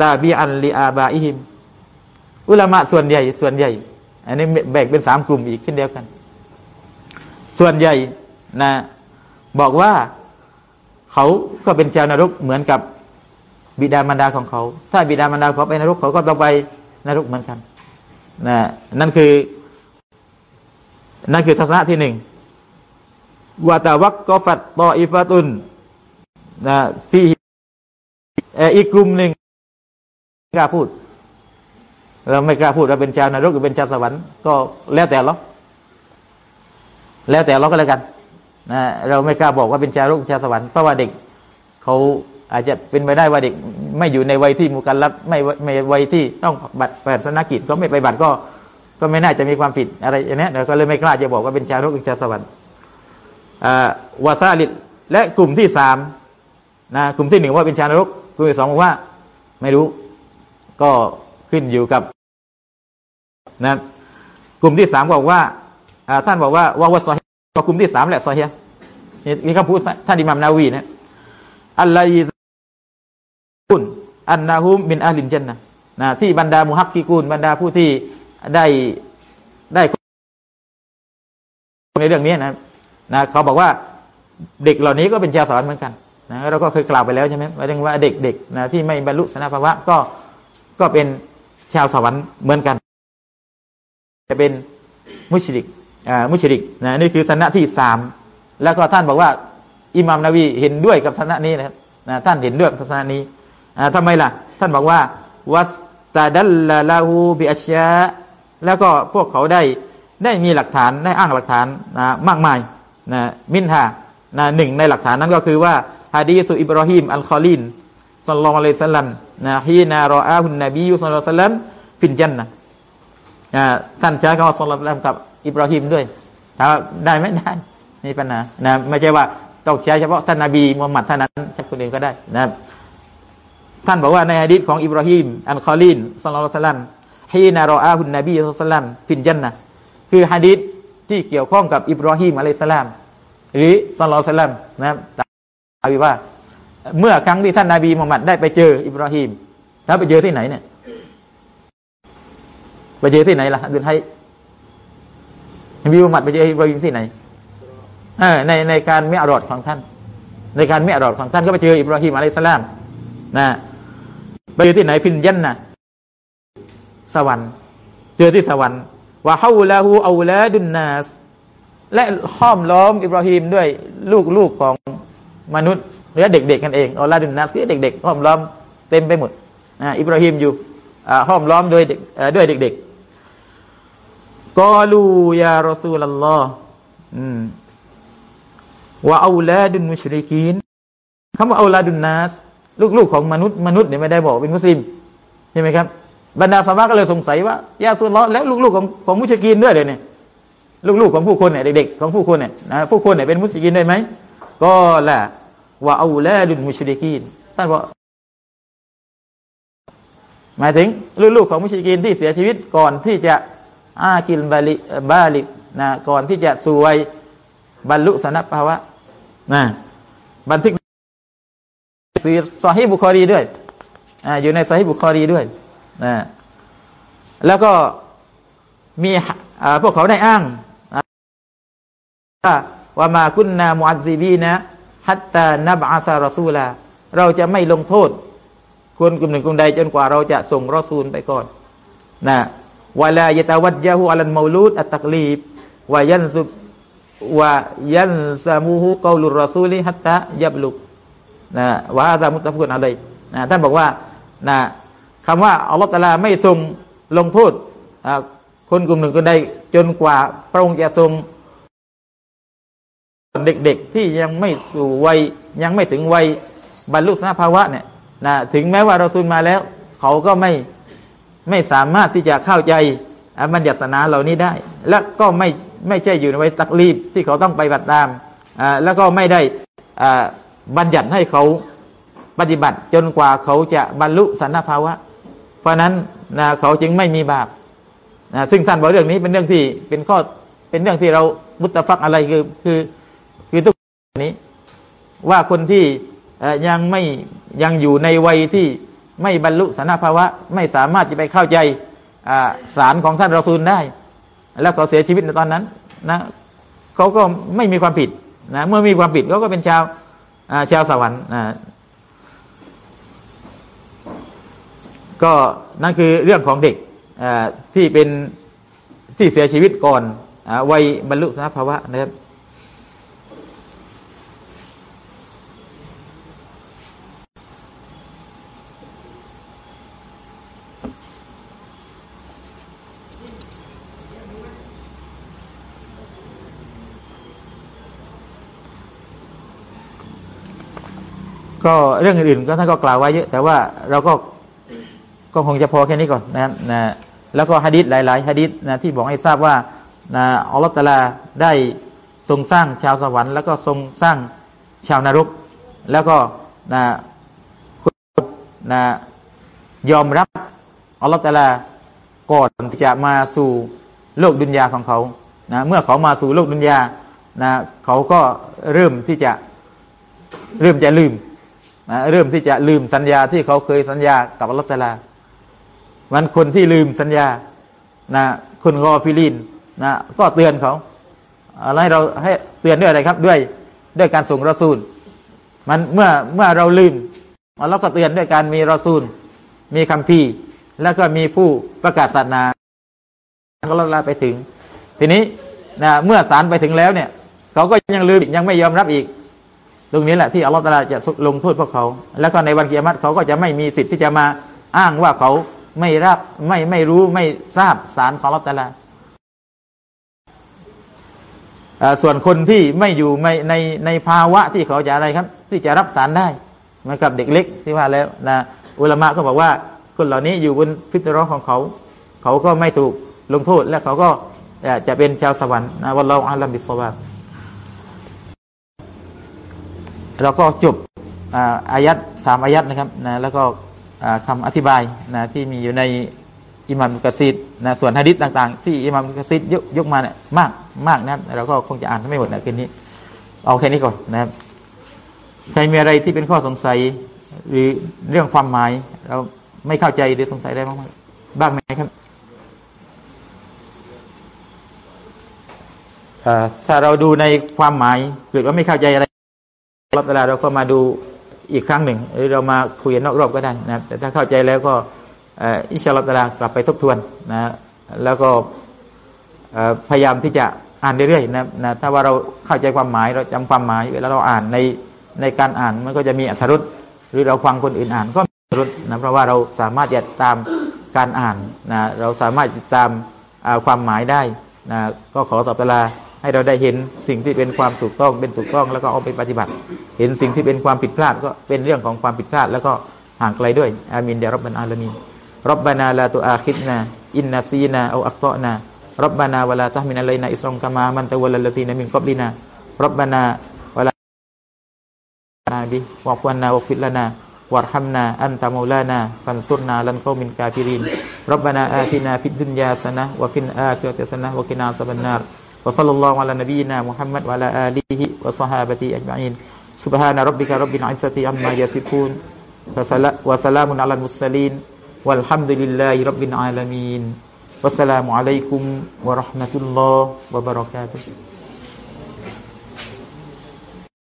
ตาบีอันลีอาบาอิฮิม อุลามะส่วนใหญ่ส่วนใหญ่ อันนี้แบ่งเป็นสามกลุ่มอีกเช่นเดียวกัน ส่วนใหญ่นะบอกว่าเขาก็เป็นชาวนรกเหมือนกับบิดามารดาของเขา ถ้าบิดามารดาเขาไปนรกเขาก็ต้องไปนรกเหมือนกันนะนั่นคือ นั่นคือทัศนะที่หนึ่งวาตาวักกอฟัดตออิฟาตุนนะฟีอีกกลุ่มหนึ่งกล้าพูด เราไม่กล้าพูดว่าเป็นชาวนรกหรือเป็นชาวสวรรค์ก็แล้วแต่เราแล้วแต่เราก็แล้วกันนะเราไม่กล้าบอกว่าเป็นชาวนรกชาวสวรรค์เพราะว่าเด็กเขาอาจจะเป็นไปได้ว่าเด็ก ไม่อยู่ในวัยที่มุกันรับไม่ไม่วัยที่ต้องบัตรศาสนกิจก็ไม่ไปบัตรก็ก็ไม่น่าจะมีความผิดอะไรอย่างนี้เราก็เลยไม่กล้าจะบอกว่าเป็นชาวนรกหรือชาวสวรรค์วาซาลิดและกลุ่มที่สามนะกลุ่มที่หนึ่งว่าเป็นชาวนรกกลุ่มที่สองบอกว่า ไม่รู้ ก็ ขึ้นอยู่กับนะกลุ่มที่สามบอกว่าท่านบอกว่าว่าวะซอฮีก็กลุ่มที่สามแหละซอฮีนี่คำพูดท่านอิมามนาวีนะอัลลอฮิกุนอันนาฮุมมินอาลินเจนนะนะที่บรรดามุฮักกิกุลบรรดาผู้ที่ได้ได้ในเรื่องนี้นะนะเขาบอกว่าเด็กเหล่านี้ก็เป็นชาวสวรรค์เหมือนกันนะเราก็เคยกล่าวไปแล้วใช่ไหมหมายถึงว่าเด็กๆนะที่ไม่บรรลุสนาภาวะก็ก็เป็น ชาวสวรรค์เหมือนกัน จะเป็นมุชริกอ่ามุชริกนะนี่คือฐานะที่สามแล้วก็ท่านบอกว่า อิมามนาวีเห็นด้วยกับฐานะนี้นะครับท่านเห็นด้วยทัศนะนี้ทำไมล่ะ ท่านบอกว่าวัสตาดัลลาลาหูบิอัชยะแล้วก็พวกเขาได้ได้มีหลักฐานได้อ้างหลักฐานนะมากมายนะมินฮานะหนึ่งในหลักฐานนั้นก็คือว่าฮะดีสุอิบราฮิมอัลคอลิน สัลลัลลอฮุอะลัยฮิสลัมนะฮีนารออาฮุนนบียุสัลลัลลอฮุสลัมฟินจันนะท่านใช้คำว่าสัลลัลลอฮุกับอิบราฮิมด้วยถามว่าได้ไหมได้นี่ปัญหานะไม่ใช่ว่าต้องใช้เฉพาะท่านนบีมุฮัมหมัดเท่านั้นใช้คนอื่นก็ได้นะท่านบอกว่าในฮะดีษของอิบราฮิมอัลคอลินสัลลัลลอฮุสลัมฮีนารออาฮุนนบียุสัลลัมฟินจันนะคือฮะดีษที่เกี่ยวข้องกับอิบราฮิมอะลัยสลาม หรือสัลลัลลอฮุสลัมนะครับอธิว่า เมื่อครั้งที่ท่านนาบีมุฮัมมัดได้ไปเจออิบราฮิมแล้วไปเจอที่ไหนเนี่ย ไปเจอที่ไหนล่ะดุนไทยนบีมุฮัมมัดไปเจออิบราฮิมที่ไหนในในการไม่อรอดของท่าน ในการไม่อรอดของท่านก็ไปเจออิบราฮิมอะลัยสลามนะไปเจอที่ไหนฟินยันนะสวรรค์ เจอที่สวรรค์ว่าฮาลาหูอาลาดุนนาสและห้อมล้อมอิบราฮิมด้วยลูกๆของมนุษย์ หรือเด็กๆกันเองอัลลาดุนนัสคือเด็กๆห้อมล้อมเต็มไปหมดอิบราฮิมอยู่ห้อมล้อมด้วยด้วยเด็กๆกอลูยารอซูลลอฮ์ว่าอัลลาดุนมุชริกีนคำว่าอัลลาดุนนัสลูกๆของมนุษย์มนุษย์เนี่ยไม่ได้บอกเป็นมุสลิมใช่ไหมครับบรรดาสาวก็เลยสงสัยว่ายาสุลลอแล้วลูกๆของของมุชริกีนด้วยเลยเนี่ยลูกๆของผู้คนเนี่ยเด็กๆของผู้คนเนี่ยนะผู้คนเนี่ยเป็นมุสลิมได้ไหมก็แหละ ว่าอูลดุนมุชริกีนท่านบอกหมายถึงลูกๆของมุชริกีนที่เสียชีวิตก่อนที่จะอากิลบาลิบาลินะก่อนที่จะสวยบรรลุสนภาวะนะบันทึกสีซอฮีบุคอรีด้วยออยู่ในซอฮีบุคอรีด้วยนะแล้วก็มีพวกเขาได้อ้างว่ามาคุณนามอัซีบีนะ ฮัตตานับอาซารอซูลา เราจะไม่ลงโทษ คนกลุ่มหนึ่งกลุ่มใดจนกว่าเราจะส่งรอซูลไปก่อนนะวลายตาวัดยาหูอัลันมาลูดอัตตักลีบวายันสุวายันซามูฮูกาลุรอซูลีฮัตตายับลุกนะวะฮาซามุตตะฟุนอะไรนะท่านบอกว่านะคำว่าอัลลอฮฺตาลาไม่ทรงลงโทษคนกลุ่มหนึ่งกลุ่มใดจนกว่าพระองค์จะทรง เด็กๆที่ยังไม่สู่วัยยังไม่ถึงวัยบรรลุสนภาวะเนี่ยนะถึงแม้ว่าเราซุนมาแล้ว เขาก็ไม่ไม่สามารถที่จะเข้าใจบัญญัติศาสนาเหล่านี้ได้ และก็ไม่ไม่ใช่อยู่ในวัยตักรีบที่เขาต้องไปบัติตามอ่าแล้วก็ไม่ได้อ่าบัญญัติให้เขาปฏิบัติจนกว่าเขาจะบรรลุสันนภาวะ เพราะนั้นนะเขาจึงไม่มีบาปนะซึ่งท่านบอกเรื่องนี้เป็นเรื่องที่เป็นข้อเป็นเรื่องที่เรามุตตะฟักอะไรคือคือ นี้ ว่าคนที่ยังไม่ยังอยู่ในวัยที่ไม่บรรลุสันภาวะ ไม่สามารถจะไปเข้าใจสารของท่านรอซูลได้ แล้วเขาเสียชีวิตในตอนนั้นนะเขาก็ไม่มีความผิดนะเมื่อมีความผิดเขาก็เป็นชาวชาวสวรรค์ก็นั่นคือเรื่องของเด็กที่เป็นที่เสียชีวิตก่อนวัยบรรลุสันภาวะนะครับ ก็เรื่องอื่นๆก็ท่านก็กล่าวไว้เยอะ แต่ว่าเราก็ก็คงจะพอแค่นี้ก่อนนะนะแล้วก็ฮะดิษหลาย ๆฮะดิษนะที่บอกให้ทราบว่านะอัลลอฮฺตาลาได้ทรงสร้างชาวสวรรค์แล้วก็ทรงสร้างชาวนรก แล้วก็นะคุณนะยอมรับอัลลอฮฺตาลาก่อนที่จะมาสู่โลกดุนยาของเขานะเมื่อเขามาสู่โลกดุนยานะเขาก็เริ่มที่จะเริ่มจะลืม นะเริ่มที่จะลืมสัญญาที่เขาเคยสัญญากับอัลลอฮฺตาลามันคนที่ลืมสัญญานะคุณกอฟิลินนะก็เตือนเขาอะไรเราให้เตือนด้วยอะไรครับ ด้วยด้วยการส่งรอซูล มันเมื่อเมื่อเราลืมเราก็เตือนด้วยการมีรอซูล มีคำพีแล้วก็มีผู้ประกาศศาสนาก็ลาไปถึง ทีนี้นะเมื่อสารไปถึงแล้วเนี่ย เขาก็ยังลืมยังไม่ยอมรับอีก ตรงนี้แหละที่อัลลอฮฺตาลาจะลงโทษพวกเขา แล้วก็ในวันกิยามัตเขาก็จะไม่มีสิทธิ์ที่จะมาอ้างว่าเขาไม่รับไม่ไม่รู้ไม่ทราบสารของอัลลอฮฺตาลาส่วนคนที่ไม่อยู่ในในในภาวะที่เขาจะอะไรครับ ที่จะรับสารได้เหมือนกับเด็กเล็กที่ว่าแล้วนะอุลามะก็บอกว่าคนเหล่านี้อยู่บนฟิตรอของเขา เขาก็ไม่ถูกลงโทษและเขาก็จะเป็นชาวสวรรค์นะวันเราอัลลัมบิสวา เราก็จบอายัดสามอายัดนะครับนะแล้วก็คำอธิบายนะที่มีอยู่ในอิมามกะซีดนะส่วนฮะดิษต่างๆ ที่อิมามกะซีดยกยกมาเนี่ยมากมากนะเราก็คงจะอ่านไม่หมดนะคืนนี้ เอาแค่นี้ก่อนนะครับใครมีอะไรที่เป็นข้อสงสัยหรือเรื่องความหมาย เราไม่เข้าใจหรือสงสัยได้บ้างไหมบ้างไหมครับถ้าเราดูในความหมายเกิดว่าไม่เข้าใจอะไร รอบเวลาเราก็มาดูอีกครั้งหนึ่ง หรือเรามาคุยนอกรอบก็ได้นะแต่ถ้าเข้าใจแล้วก็อิชาลอตลากลับไปทบทวนนะแล้วก็พยายามที่จะอ่านเรื่อยๆนะนะถ้าว่าเราเข้าใจความหมายเราจำความหมายเวลาเราอ่านในในการอ่านมันก็จะมีอัธรุษหรือเราฟังคนอื่นอ่านก็มีอัธรุษนะเพราะว่าเราสามารถจะตามการอ่านนะเราสามารถติดตามความหมายได้นะก็ขอตอบตลา ให้เราได้เห็นสิ่งที่เป็นความถูกต้องเป็นถูกต้องแล้วก็เอาไปปฏิบัติ เห็นสิ่งที่เป็นความผิดพลาดก็เป็นเรื่องของความผิดพลาด แล้วก็ห่างไกลด้วยอามินเดรับบันอาลามีรับบานาลาตุอาคิดนาอินนาซีนาเอาอัคตอนารับบานาวลาตะมินาลัยนาอิสรองกามามันตะวลลตีนามินกอบลีนารับบานาวลานาบิวะควันนาวะฟิลนาวะรฮัมนาอันตะมูลานาฟันซุรนาลันกอมินกาฟิรินรับบานาอาตินาฟิดดุนยาสนะวะฟินอาคิรติสนะวะกินาซับันนาร وصلى الله على نبينا محمد وعلى آله وصحابته أجمعين. سبحان ربك رب العزة عما يصفون. وسلام على المرسلين. والحمد لله رب العالمين. والسلام عليكم ورحمة الله وبركاته.